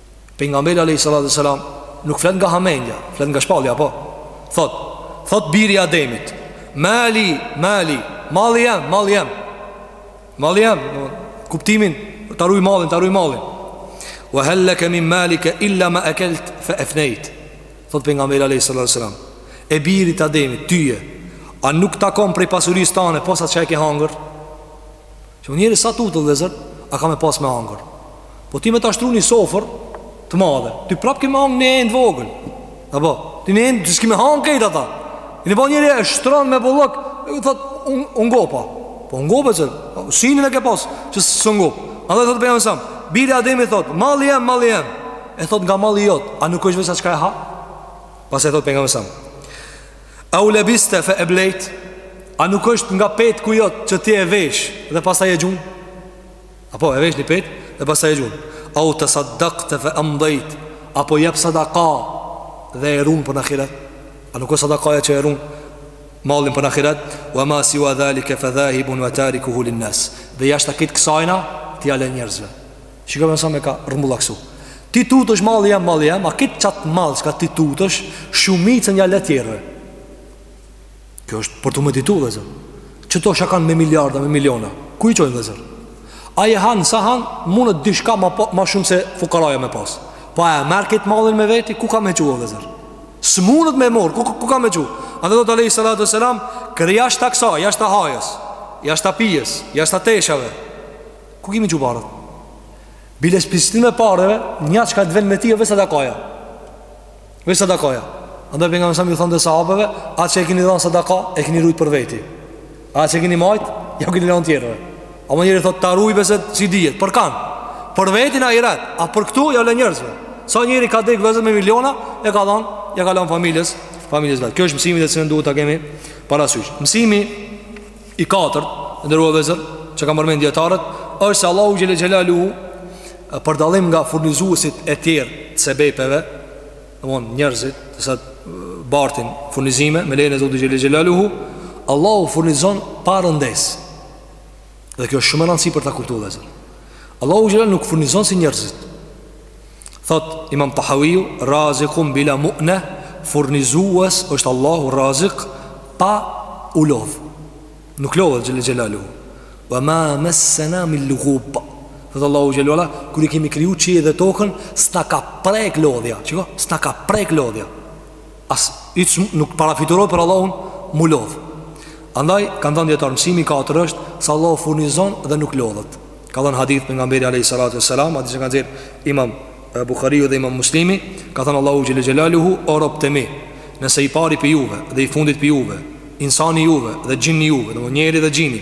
Pejgamberi alayhi salatu wasalam nuk flet nga hamendja, flet nga shpallja, po. Thot, thot biri i Ademit, "Mali, mali, mali jem, mali jem." Mali jem, në kuptimin ta ruaj mallin, ta ruaj mallin. Wa hal laka min malika illa ma akalt fa afnayt. Thot pejgamberi alayhis salam, "E biri i Ademit, tyje, a nuk takon prej pasurisë tane posa çka e ke hangër?" Që më njeri sa tutet vllezër A ka me pas me hangër Po ti me ta shtru një sofër Të madhe Ti prap ke me hangër një enë t'vogël Apo Ti një enë Qysh ki me hangër krejt ata Ti një po njeri e shtron me bollëk E u thot Unë u ngopa Po u ngope që po, Synin e ke pas Që s'u ngopa A dhe thot pejgamberi alayhis salam Biri i Ademit thot Mali jem Mali jem E thot nga mali jot A nuk është veçse çka e ha Pasaj thot pejgamberi alayhis salam Au lebiste fe eblejt A nuk është nga petku jot Që ti e vesh dhe pasaj e gjun Apo e vesh një petk dhe pasaj e gjun Au tesaddakte fe amdajt Apo jep sadaka dhe e run për në ahiret A nuk është sadakaja që e run Malin për në ahiret Wa ma siwa dhalike fe dhahibun Wa tarikuhu lin nas Dhe jashta kitë kësajna Ti ja le njerëzve Shiko me sa me ka rrumbullaksu Ti tutesh malli jam, malli jam A kejt qat mall që ka ti tutesh Shumicën ja le tjerëve Kjo është për të meditu vllezër Që tash kanë me miliarda, me miliona Ku i çojnë vllezër A i hanë, sa hanë, mundet diçka ma, po, ma shumë se fukaraja me pas Po e merr këtë mallin me veti, ku ka me çu vllezër S'mundet me marrë, ku, ku ka me çu Andaj thotë alejhi salatu selam Krejt jashtë kësaj, jashtë hajes Jashtë pijes, jashtë teshave Ku ki me i çu paret? Bile spislim e parëve Nja që ka të vjen me ty e veç sadakaja Veç sadakaja Andaj Pejgamberi a.s. ju thonte sahabeve Atë që e kini dhanë sadaka E kini rujt për veti Atë që e kini majt Ja u kini lanë tjerëve Ama njeri thotë ta ruj veç s'dihet Për kanë Për vetin a i ret A për këtu ja le njerzve Sa njeri ka dek vllezër me miliona E ka dhanë Ja ka lanë familjes Familjes vetë Kjo është mësimi të cilën duhet ta kemi Parasysh Mësimi I katërt, të nderuar vllezër, që kanë përmend dijetarët, është se Allahu xhele xhelaluhu, për dallim nga furnizuesit e tjerë të sebepeve, domethon njerëzit, të sa bartin furnizime, me lejen e Zotit xhele xhelaluhu, Allahu furnizon pa rëndesë. Dhe kjo është shumë me rëndësi për ta kuptu vllezër. Allahu xhel nuk furnizon si njerëzit. Thot Imam Tahawiu, Raziqun bila mu'na, furnizues është Allahu Raziq pa u lodh. Nuk lodhet xhele xhelaluhu. Wa ma massana min lughub. Thot Allahu xhele wa ala, kur i kemi kriju qiellin dhe tokën, s'na ka prek lodhja. Shiko, s'na ka prek lodhja. As hiç nuk parafytyrohet për Allahun m'u lodhë Andaj, kanë thënë dijetarët mësimi i katërt është Se Allahu furnizon dhe nuk lodhet Ka thënë në hadith Pejgamberi a.s. Hadith që e kanë nxjerr imam Buhariu dhe imam Muslimi Ka thënë Allahu xhele xhelaluhu O robt e mi Nëse i pari pi juve dhe i fundit pi juve Insani juve dhe xhinni juve Domethon njeri dhe xhinni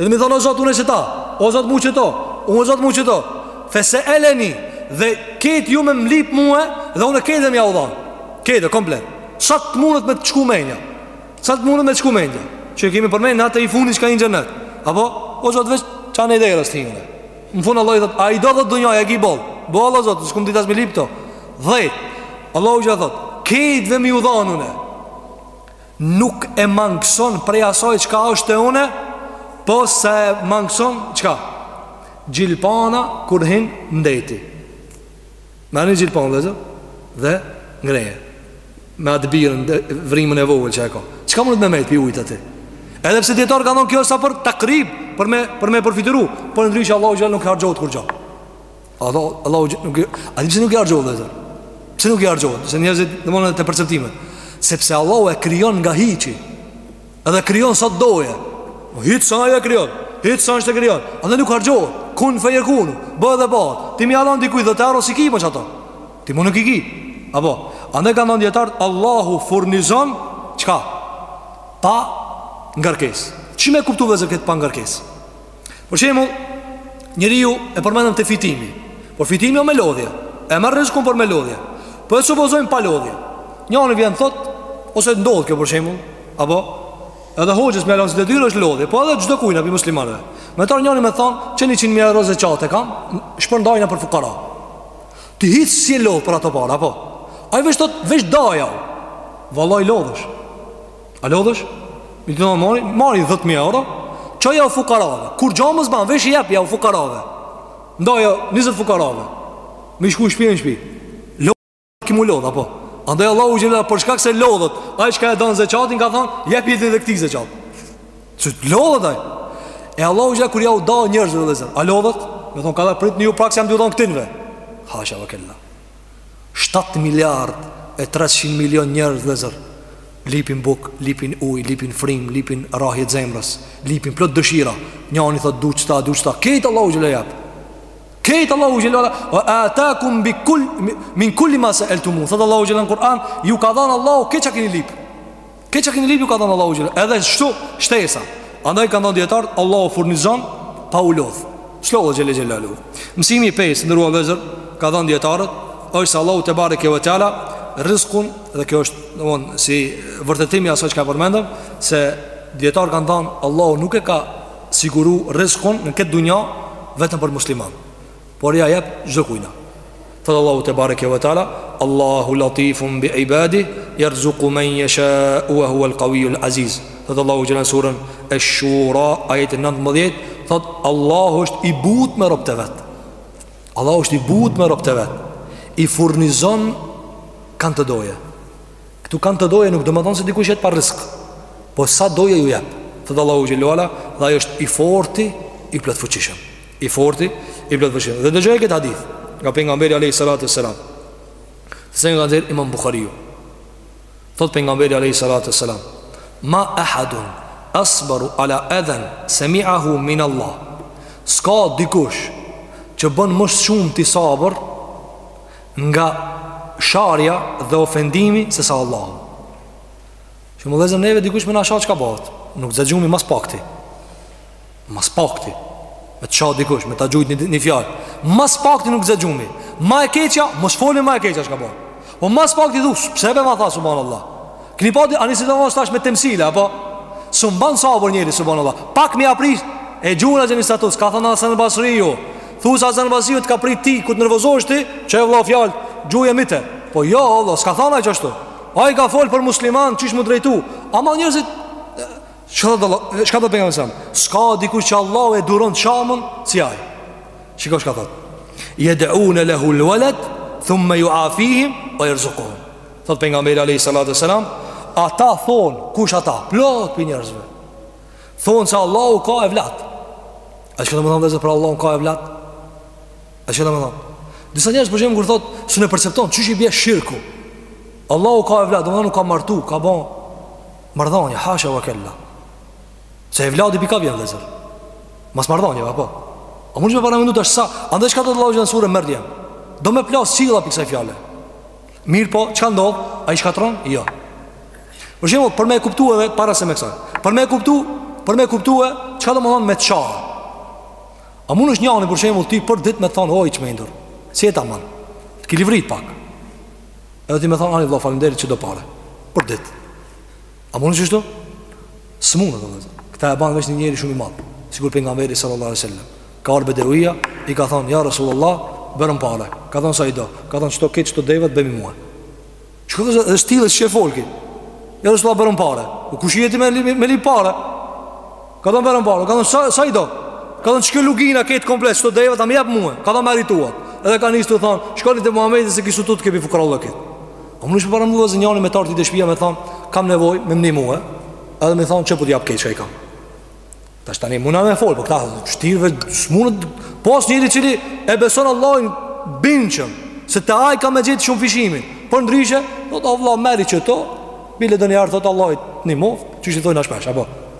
Dhe me thonë o Zot unë e qëta O Zot mu qëto O Zot mu qëto Fese'eluni Dhe kejt ju me më lyp mu Edhe unë kejt dhe me jau dhonë Kejt komplet Sa të mundet me të shku menja Sa të mundet me të shku menja Që e kemi përmend në atë i funit që ka hi në xhennet Apo O Zot veç qa në idejë rës tingëve Në fund Allahu i thot A i do dhetë dunja e ki boll Boll Allah Zot S'kam dit as me lyp to Dhe Allahu xhel thot Kejt dhe me jau dhonë unë Nuk e mangëson prej asaj çka është te une Pos sa e mangëson çka Gjilpana kur hin n'deti Merre ni gjilpanë vllezër Dhe ngreje Me atë birën vrimën e vogël që e ka Çka mundet me majt pi ujtë aty Edhe pse dijetarët kanë thonë kjo sa për takrib Për me, për me përfytyru Përndryshe Allahu xhel nuk harxhohet kurgjo Allahu Allahu nuk e a dini nuk e harxhon vëllazër. Pse nuk e harxhon? Se njerëzit domethënë te perceptimet. Sepse Allahu e krijon nga hiçi. Edhe krijon sa doje. Po hiç sa ajo krijon. Hiç s'është, e krijon. Edhe nuk harxhon. Kun fe jekun. Bëhu dhe bëhet. Ti me ja dhan dikujt dhetë euro s'i ki mo qato. Ti mo nuk i ki. Apo, andaj kanë dhanë dijetarët Allahu furnizon çka? Pa ngarkesë. Që me e kuptu vëllazër këtë pa ngarkesë? Për shembull, njeriu e përmendëm te fitimi. Po fitimi o me lodhje. E merr rrizkun por me lodhje. Po e supozojmë pa lodhje. Njani vjen thot ose ndodh kjo për shembull, apo edhe hoxhës me ja lanë si detyrë është lodhje, po edhe çdo kujna pi muslimanëve. Me t'ardh njani me thanë, "Qe ni 100 mijë euro zeqat e kam, shpërndajna për fukara." Ti hiç s'je lodh për ato para, apo? Ai veç thot, "Veç dajau." Vallai lodhesh. A lodhesh? Me t'thanë mori, mori 10.000 euro Çojau fukarave Kurgja mos ban, veç jepjau fukarave Ndaja 20 fukarave Me shku në shpi në shpi Lodhë, ki m'u lodhë, apo Andaj Allahu xhele, për shkak se lodhet ai çka e dan zeqatin, ka thanë Jepni edhe këtij zeqat Që lodhet ai E Allahu xhele, kur jau dan njerëzve vëllazër A lodhet? Me thanë, kadale prit një pak se jam tu dhanë këtynve Hasha ve kella 7 miliard e 300 milion njerëz vëllazër lipin buk, lipin ujë, lipin frim, lipin rrahje të zemrës, lipin plot dëshira. Njani thot du qëta, du qëta. Kejt Allahu xhele ja jap. Kejt Allahu xhele wa ataakum bi kull min kulli ma sa'altum. Thot Allahu xhele në Kur'an, ju ka dhanë Allahu kejt çka keni lip. Kejt çka kini lip ju ka dhanë Allahu xhele. Edhe shtu shtesa. Andaj kanë dhanë dijetarët, Allahu furnizon pa u lodh. S'lodhet xhele xhelaluhu. Mësimi i 5 të nderuar vëllazër kanë dhanë dijetarët, është se Allahu tebareke ve teala rrizkun edhe kjo është domthon si vërtetim i asaj çka e përmendëm se dijetarët kanë thanë Allahu nuk e ka siguru rrizkun në këtë dunja vetëm për musliman. Por ja jep çdo kujna. Thot Allahu tebareke ve teala, Allahu latifun bi ibadih, yarzuqu man yasha wa huwa al-qawiyyu al-aziz. Thot Allahu xhele në suren Ash-Shura ajeti 19, thot Allahu është i butë me robët e vet. Allahu është i butë me robët e vet. I furnizon kan të doje. Ktu kan të doje nuk domethanë se dikush jet pa rrizk. Po sa doje ju jep. Thot Allahu xhele ve ala, dhe ai është i forti, i plotfuqishëm. i forti, i plotfuqishëm. Dhe dëgjoje këtë hadith nga pejgamberi alayhi salatu sallam. Se na e ka nxjerr imam Bukhariu. Thot pejgamberi alayhi salatu sallam, "Ma ahadun asbaru ala adhan sami'ahu min Allah." Ska dikush që bën më shumti sabër nga sharja dhe ofendimi se sa Allah. Shembull vëllazër neve dikush me na sha çka bëhet. Nuk t'zë gjumi ma s'pakti. Mas pakti Me të sha dikush, me të gjujt një, një fjallë Mas pakti nuk zë gjumi Ma e keqja, mos folim ma e keqja çka po Po mas pakti du, pse be ma tha, subhanAllah Keni pa ti, ani si të mos tash me temsile, apo S'mban sabër njeri, subhanAllah Pak mi prish, e gjuna një status Ka thënë Hasan Basriu Thu se Hasan Basriu të ka prit ty, kur të nervozohesh ti Qe vlla fjallë, gjuje mite Po jo, Allah, s'ka thënë ai qashtu Ai ka folë për musliman, qysh mu drejtu Ama njerzit Çka thot çka thot pejgamberi? S'ka dikush që Allahu e duron shamën si ai. Shiko çka thot. Yad'un lahu alwalad thumma yu'afihim wa yarzuquhum. Thot pejgamberi alayhi salatu wasalam, ata thon kush ata? Plot prej njerëzve. Thon se Allahu ka evlat. A çka do me thon vllezër për Allahun ka evlat? A shkon më thon? Disa njerëz po jem kur thot s'e percepton qysh i bie shirku. Allahu ka evlat, domethënë u ka martu, ka bon Marrdhonje, hasha wa kella Se evladi pi ka vjen vllezër Mas marrdhonjeve apo A mund që me paramendu tash sa Andaj çka thot Allahu në sure Merjem Do me plasë qiella prej kësaj fjale Mirëpo, çka ndodh? A i shkatrron? Jo Për shembull, për me e kuptu edhe para se me kësaj Për me e kuptu, për me e kuptu e Çka do me thonë me sha A mundesh njani për shembull Ty për dit me thonë oj çmendur Si e ta manë Të ki livrit pak Edhe ti me than, ani vlla faliminderit qe do pare Për dit A munësh qështu? S'mundesh vllezër Këta e ban veç një njeri shumë i madh Sikur pejgamberi sallallahu alai sallam Ka ardh bedevia I ka thonë, ja Rasulullah, berëm pare Ka thonë sa i do Ka thonë qëto ket qëto devet, bemi mua Që ka thonë, dhe stilin se qysh folke Ja Rasulullah, berëm pare U kush je ti me ly, me lyp pare Ka thonë berëm pare, ka thonë sa, sa i do? Ka thonë qekjo lugina këtu komplet, qëto deva t'm'i jep mua, ka thonë merri tuat. Edhe ka nisë të thonë, shkoni te Muhammedi se ky s'u tutke pi fukarallëkit. A munësh me paramendu vllezër njani me t'ardh ty te shpia me thonë, kam nevoj me m'nimu, edhe me thonë qe po t'jap krejt çka i kam. Tash tani, muna me folë, por po këta thonë, shtirë be, s'munet, pos njeri që e besonë Allahin bindshëm, se te ai ka me gjetë shumëfishimin. Përndryshe, thotë Allah, merri qëto, bile ndonjëherë, thotë Allah nimoftë, qysh e thojnë shpesh, apo?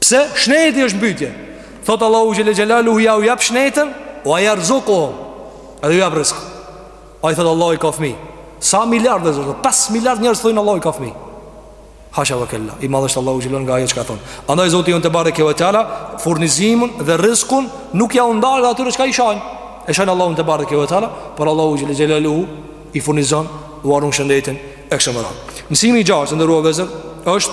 Pse? Shneti është mbytje. Thot Allahu xhel xelalu ja u jap shnetin, wa yarzuquhum. Ai jap rrizk. Ai thot Allahu ka fëmi. Sa miliard vllezër, 5 miliard njerëz thonë Allahu ka fëmi. Hasha wa kella. I madh është Allahu xhel nga ajo çka thon. Andaj Zoti jon tebareke ve teala, furnizimin dhe rrizkun nuk ja u ndal atyre çka e shajnë. E shajnë Allahun tebareke ve teala, por Allahu xhel xelalu i furnizon ua run shëndetin e kështu me radhë. Mësimi i gjashtë të nderuar vllezër është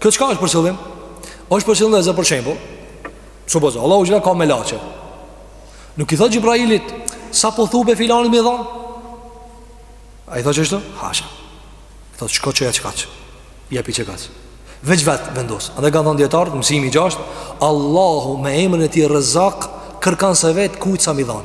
Kjo çka është për qëllim? Është për qëllim dhe për shembull. Supozo, Allahu xhelle ka melaqe. Nuk i thotë Xhibrailit sa po thu be filanit me i dhan. A i thotë qashtu? Hasha. I thotë shko çoja qekaq. Jepi qekaq. Veç vet vendos. Andaj kanë thënë dijetarët mësimi i gjashtë, Allahu me emrin e tij Rrezak kërkan s'e vet kujt sa me i dhan.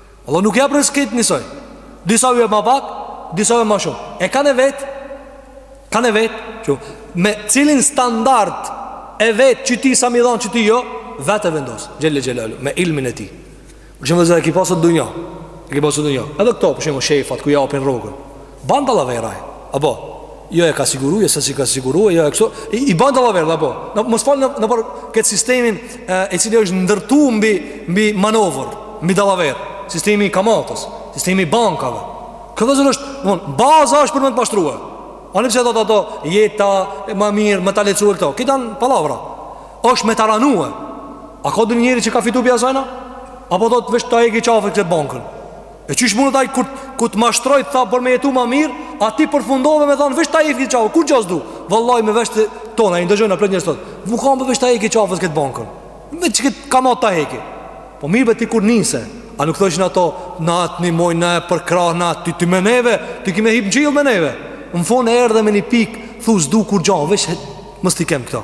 Allahu nuk jep rrisk krejt njësoj. Disa u jep më pak, disa më shumë. E kan e vet? Kan e vet, që me cilin standard e vet qetij sa me i dhan qetij jo, vetë e vendos. Xhelle xhelaluhu me ilmin e tij. Për shembull, vllezër, e ki pa sot dunja. E ki pa sot dunja. Edhe këto, për shembull, shefat ku japin rrogën. Ban dallavere, apo jo e ka siguru, jo s'e ka siguru, jo e këso, i, i ban dallavere, apo, në, mos fol në, nëpër këtë sistemin e, e cili është ndërtu mbi, mbi manovër, mbi dallavere, sistemi i kamatës, sistemi i bankave. Këto vllezër është, domethanë, baza është për me të mashtrue. Ani pse thotë ato, jeta, e ma mirë, me ta lehtësu e këto, këto janë pallavra, është me ta ranue. A ka donjëri që ka fitu pi asajna? Apo thotë, veç ta heki qafe këtë bankën? E qysh mundet aj kur, kur të mashtroj të tha për me jetu ma mirë, a ti përfundove me thanë veç ta heki qafe, kurgja s'du? Vallahi me veshët tona, i ndëgjojna plot njerëz sot, m'u kan veç ta heki qafe këtë bankën, me çka kam ta heki. Po mirë be ti kur nise, a nuk thoshin ato, na të nimojmë, na e përkrah, na ty, ti me neve, ti ki me hip në qiell me neve. Në fund erdhe me një pikë, thu s'du kurgja, veç mos t'i kem këta.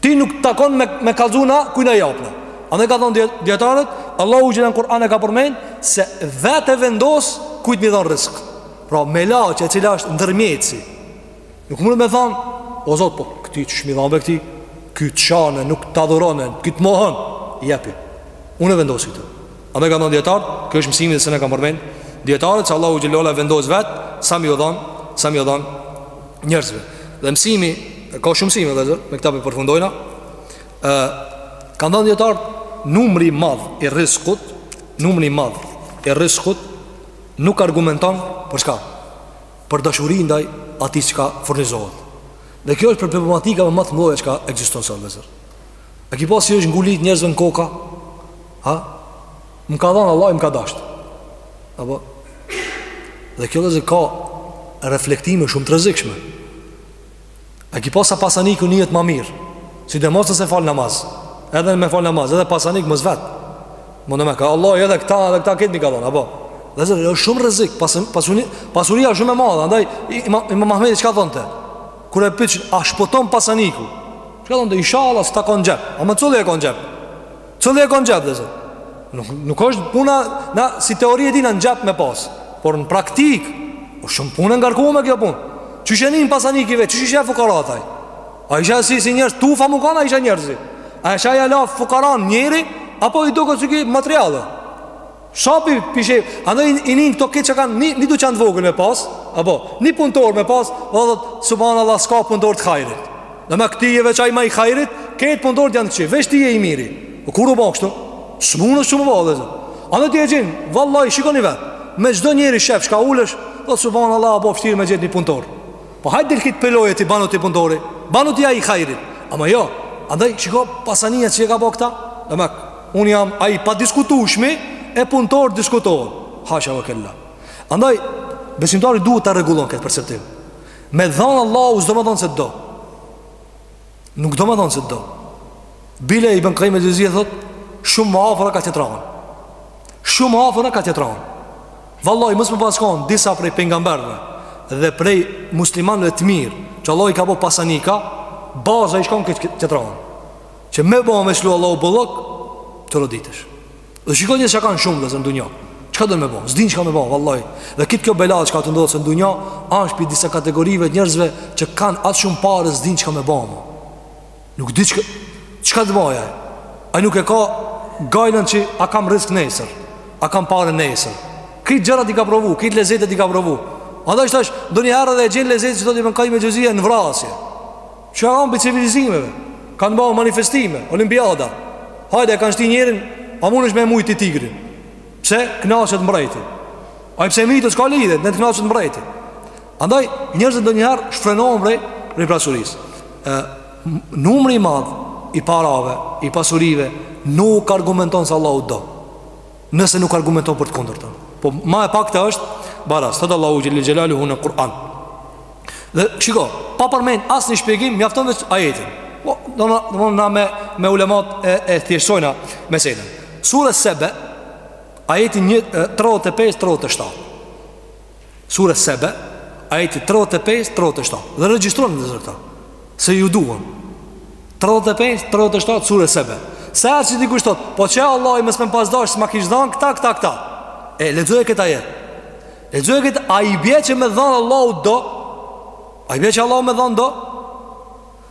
Ti nuk t'takon me, me kallzu na kujna japna. Andaj kanë thonë dijetarët, Allahu xhelle në Kur'an e ka përmend, se vetë e vendos kujt me i dhonë rrisk. Pra melaqe e cila është ndërmjetësi. Nuk mundet me thonë, o zotë, po këtij qysh me i dhonë be këtij, ky të shan e, nuk të adhuron e, ky të mohon, jepi. Unë e vendosi këtu. Andaj kanë thënë dijetarët, kjo është mësimi se ne kanë përmend dijetarët se Allahu xhelle ala vendos vet sa me ju dhan, sa me ju dhan njerëzve. Dhe mësimi ka shumë mësime vllezër, me këtë po përfundojna. ë Kanë thënë dijetarët, numri i madh i rriskut, numri i madh i rriskut nuk argumenton për çka? Për dashuri ndaj atij çka furnizohet. Dhe kjo është prej problematikave më të mëdha që ekziston sot vllezër. A ki pa si është ngulit njerëzve n'koka Ha? Më ka dhënë Allah, më ka dashtë. Apo? Dhe kjo dhe ka reflektime shumë të rrezikshme. A ki pa sa pasaniku nijet ma mirë, sidomos nëse fal namaz, edhe në me falë namaz, edhe pasanik më zvetë. Më në me ka Allah, edhe këta, edhe këta këtë një ka dhënë, apo? Vllezër, është shumë rrezik, pasuria është shumë e madhe, andaj, ima, imam Ahmedi çka thonte? Kur e pytshin, a shpëton pasaniku? Çka thonte, insha Allah, nëse e ka n'xhep, ama cili e ka n'xhep? Cili e ko në xhep dhe zërë Nuk, nuk është puna na, Si teori e dina në xhep me pas Por në praktik O shumë punë e ngarkume kjo punë Qysh e nin pasanikive Qysh i sheh fukaratë ai A i sheh si, si njerëz Tu fa mukana a i sheh njerëzi A e sheh hala fukaranë njeri Apo i duket që ki materiale Shapi pishe, andaj i nin këta këta që kanë një, një duqan të vogël me pas, apo, një punëtor me pas, dhe thotë subhanallah s'ka punëtor të hajrit. Demek ti je veç ai ma i hajrit, këta punëtorët janë të kqij, veç ti je i miri. O kur u ba kështu? S'mundesh çka me ba, dhe zë. Andaj ti e gjen, vallahi shikoni vetë, me çdo njeri shef, shka ulesh, thotë subhanallah, a po vështirë me gjet një punëtor. Po hajt de këtë provoje ti banu ti punëtori, banu ti ai i hajrit. Ama jo, andaj shiko pasanija çka e ka ba këta, dhe me Unë jam ai i padiskutushmi e punëtori diskutohet. Hasha wa kella. Andaj besimtari duhet ta rregullon këtë perceptim. Me dhan Allahu s'do me thënë se t'do. Nuk do me thënë se t'do. Bile Ibn Kajim Xhevzi thot, shumë ma afër ka tjetra anë. Shumë ma afër ka tjetra anë. Vallahi mos me pas kon disa prej pejgamberëve dhe prej muslimanëve të mirë, që Allahu i ka bë pasanika, baza i shkon ka tjetra anë. Që me bo me lshu Allahu bollëk Troditesh Dhe shikon njerëz që kanë shumë dhe zë në dunja Çka do me bo? S'din çka me bo, vallahi Dhe krejt kjo bela që ka të ndodhë në dunja Ashtë prej disa kategorive të njerëzve Që kanë aq shumë pare s'din çka me bo ma. Nuk di çka Çka të bojë Ai nuk e ka gajlen që a kam rizk nesër A kam pare nesër Krejt gjërat i ka provu, krejt lezetet i ka provu Andaj thash, ndonjëherë dhe e gjen lezetin thotë Ibn Kajim Xhevzije në vrasje Që ambi civilizimeve Kanë ba manifestime, olimpiada Hajde e kanë shti njerin A mundesh me e mujt ti tigrin Pse knaqet mbreti Ai pse mytet s'ka lidhje Le të knaqet mbreti Andaj njerëzit ndonjëherë shfrenohen prej Prej pasurisë, Numri i madh i parave I pasurive Nuk argumenton se Allahu do Nëse nuk argumenton për të kundërtën. Po ma e pakta është baraz. Thot Allahu xhele xhelaluhu në Kur'an. Dhe shiko, pa përmend asnjë shpjegim, mjafton veç ajeti. Po do na do na me me ulemat e e thjeshtojna meselën. Sure Sebe ajeti 35 37. Sure Sebe, ajeti 35-37 Dhe regjistroni në zë këta Se ju duhon 35-37 Sure Sebe Se e që dikush thot Po që Allahi mos me m'pas dash S'ma kish dhanë këta, këta, këta E, lexoje këtë ajet Lexoje këtë, a i bie që me dhanë Allahu do A i bie që Allahu me dhanë do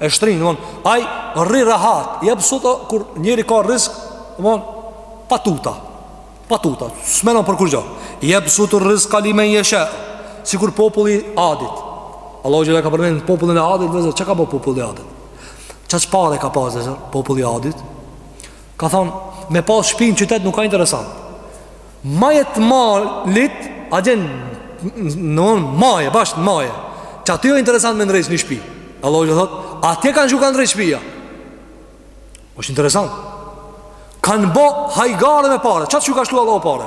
e shtrin, domthon, ai rri rahat. Jebsutu, kur njeri ka rizk, domthon, pa tuta. Pa tuta, s'menon për kurrgjo. Jebsutu rizka limen jesha, sikur populli Adit. Allahu xhele ka përmend popullin e Adit, vllezër, çka ka bo populli Adit? Qaq pare ka pas, vllezër, populli Adit? Ka thon, me pas shpi n'qytet nuk ka interesant. Maje të malit, a gjen në maje, bash në maje. Qaty o interesant me ndreq një shpi. Allahu xhele thot, atje kanë që kanë ndreq shpia. është interesant. Kanë bo hajgare me pare. Qaq u ka shtu Allahu pare.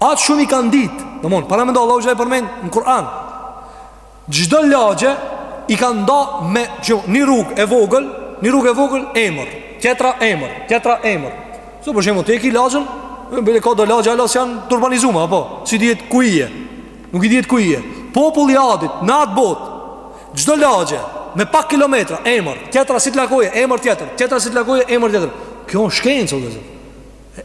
Aq shumë i kanë ditë. Domethon, paramendo, Allahu xhele e përmen në Kur'an. Çdo lagje i kanë nda me që një rrugë e vogël, një rrugë e vogël emër, tjetra emër, tjetra emër. Se për shembull, ti e ki lagjen, bile ka do lagje ala s'janë të urbanizume, apo, s'i dihet ku je, nuk i dihet ku je. Populli Adit, në atë botë, çdo lagje, me pak kilometra, emër, tjetra si të lakoje, emër tjetër, tjetra si të lakoje, emër tjetër. Kjo është shkencë, o vllezër.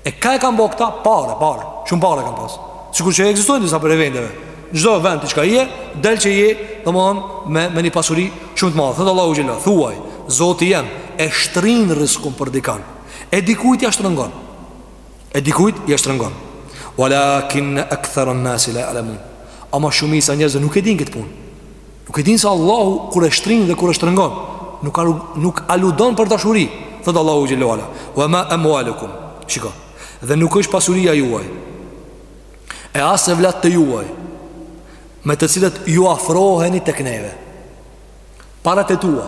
E ka e kanë bo këta? Pare, pare, shumë pare kanë pas Sikur që ekzistojnë disa prej vendeve Në çdo vend diçka je, del që je Domethon me, me një pasuri shumë të madhe Thotë Allahu xhele, thuaj, Zoti jem E shtrin rizkun për dikan E dikujt ja shtrëngon E dikujt ja shtrëngon Wa lakinne ektheren nasi la jalamun Ama shumisa e njerëzve nuk e din këtë punë Nuk e din se Allahu kur e shtrin dhe kur e shtrëngon, nuk alu, nuk aludon për dashuri, thot Allahu xhele ue ala. Wa ma amwalukum. Shiko. Dhe nuk është pasuria juaj. E as evlatët e juaj me të cilët ju afroheni tek neve. Paratë e tua.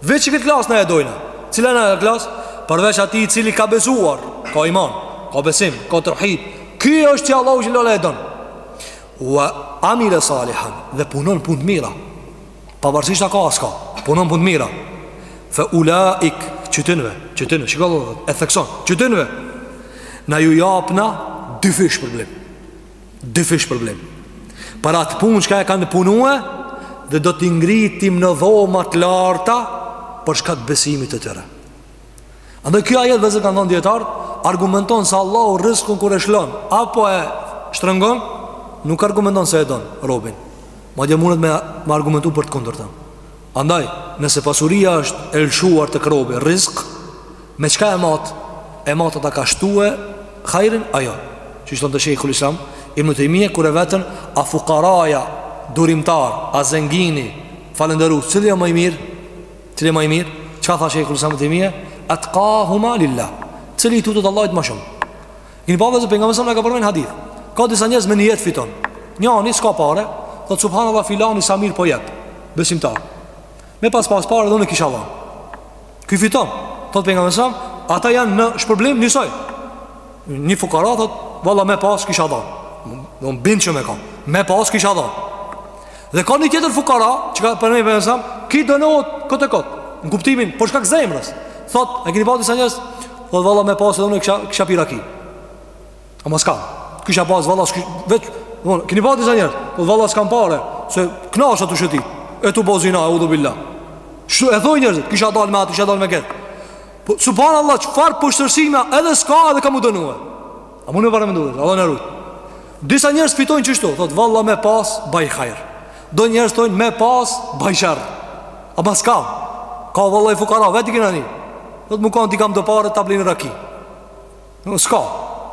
Veç qikët klasë na e dojna Cila në e klasë? Përveç atij i cili ka besuar Ka iman, ka besim, ka tewhid Ky është që Allahu xhele e don Ua amile salihan Dhe punon punë të mira Pavarësisht a ka a s'ka Punon punë të mira Fe ulaike qitynve Qitynve, shiko dhe dhe E thekson Qitynve Na ju japna Dyfish shpërblim Dyfish shpërblim Për atë punë çka e kanë punue Dhe do t'i ngritim në dhomat e larta Për shkak të besimit të tyre Andaj ky ajet vllezër kanë thonë dijetarët Argumenton se Allahu rizkun kur e lshon Apo e shtrëngon Nuk argumenton se e don robin Madje mundet me, me argumentu për të kundërtën Andaj, nëse pasuria është e lëshuar tek robi, rizq, me çka e mat, e mat a t'ka shtue hajrin ajo. Qysh thonte shejhul islam Ibn Tejmije, kur e vetën, a fukaraja durimtar, a zengini falënderues, cili o ma i mirë, cili o ma i mirë, çka tha shejhul islam Ibn Tejmije, etkahuma lillah, cili i tutet Allahit ma shumë. Kini pa vllezër pejgamberi alejhi selam na ka përmen hadith Ka disa njerëz me nijet fiton Njani s'ka pare Dhe thot subhanallah filani sa mirë po jep Besimtar Me pas pas pare dhe un kisha dhan Ky fiton Thot pejgamberi alejhi selam Ata janë në shpërblim njësoj Një fukara thot Valla me pas kisha dhan Dhe bindshëm e ka Me pas kisha dhan Dhe ka një tjetër fukara që ka përmen pejgamberi alejhi selam, ky dënohet kot e kot, në kuptimin, për shkak zemrës. Thot, e kini pa disa njerëz, thot valla me pas dhe unë kisha, kisha pi raki. Ama s'kam, kisha pas, valla, veç, e kini pa disa njerëz, thot valla s'kam pare, se knaqsha tu shëti, e tu bo zina, eudhubillah. Shtu e thojn njerzit, kisha dal me atë, kisha dal me këtë. Po, subhanallah, çfarë poshtërsim edhe s'ka edhe ka m'u dënue. A mund e paramendu, Allah na rujt. Disa njerëz fitojnë qështu, thot valla me pas baj hajr. Do njerëz thonë me pas baj sherr. Ama s'ka. Ka valla i fukara, vetë e kena ni. Thot m'u kan t'i kam do pare ta bli ni raki. Nuk s'ka.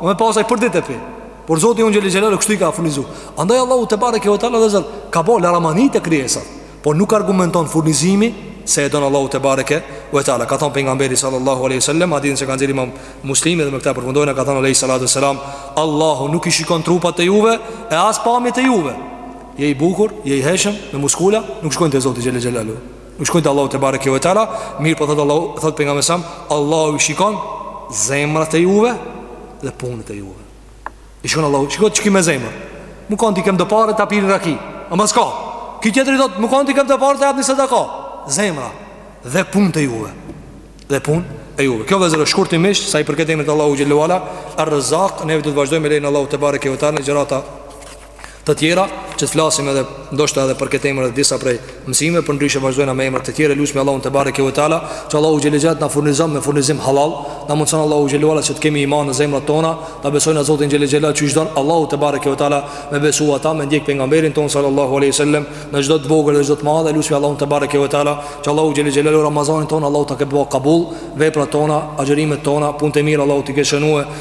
O me pas ai për ditë e pi. Por Zoti jon xhelel xhelalu, kështu i ka furnizu. Andaj Allahu te bareke ve teala vllezër, ka bo laramani te krijesat. Por nuk argumenton furnizimi se e don Allahu te bareke ve teala. Ka thon pejgamberi sallallahu alaihi wasallam, hadithin që ka nxjerrë Imam Muslimi dhe me këtë përfundojna ka thon alaihi salatu wasalam, Allahu nuk i shikon trupat e juve e as pamjet e juve. Je i bukur, je i hijshëm, me muskula, nuk shkojnë te Zoti xhelel xhelalu. Nuk shkojnë te Allahu te bareke ve teala, mirë po thot Allahu, thot pejgamberi sallallahu alaihi wasallam, Allahu i shikon zemrat e juve dhe punët e juve. I shikon Allahu, shikon çka ki n'zemër M'u kan t'i kem do pare ta pi ni raki Ama s'ka Ky tjetri thot, m'u kan t'i kem do pare ta jap një sadaka Zemra Dhe punët e juve Dhe punët e juve Kjo vllezër është shkurtimisht Sa i përket emrit t'Allahut xhelaluhu Er-Rezak Neve do të vazhdojmë me lejen e Allahut te bareke ve teala në ligjërata të tjera që të flasim edhe ndoshta edhe për këtë emër dhe disa prej mësimeve përndryshe vazhdojna me emra të tjerë lutemi Allahun te bareke ve teala që Allahu xhelaluhu na furnizon me furnizim halal na mundson Allahu xhelaluhu që të kemi iman në zemrat tona ta besojna Zotin xhelaluhu qysh don Allahu te bareke ve teala me besu ata me ndjek pejgamberin ton sallallahu alaihi wasallam në çdo të vogël dhe çdo të madh lutemi Allahun te bareke ve teala që Allahu xhelaluhu ramazanin ton Allahu ta ketë bo kabul veprat tona agjërimet tona punët e mira Allahu t'i ket shënue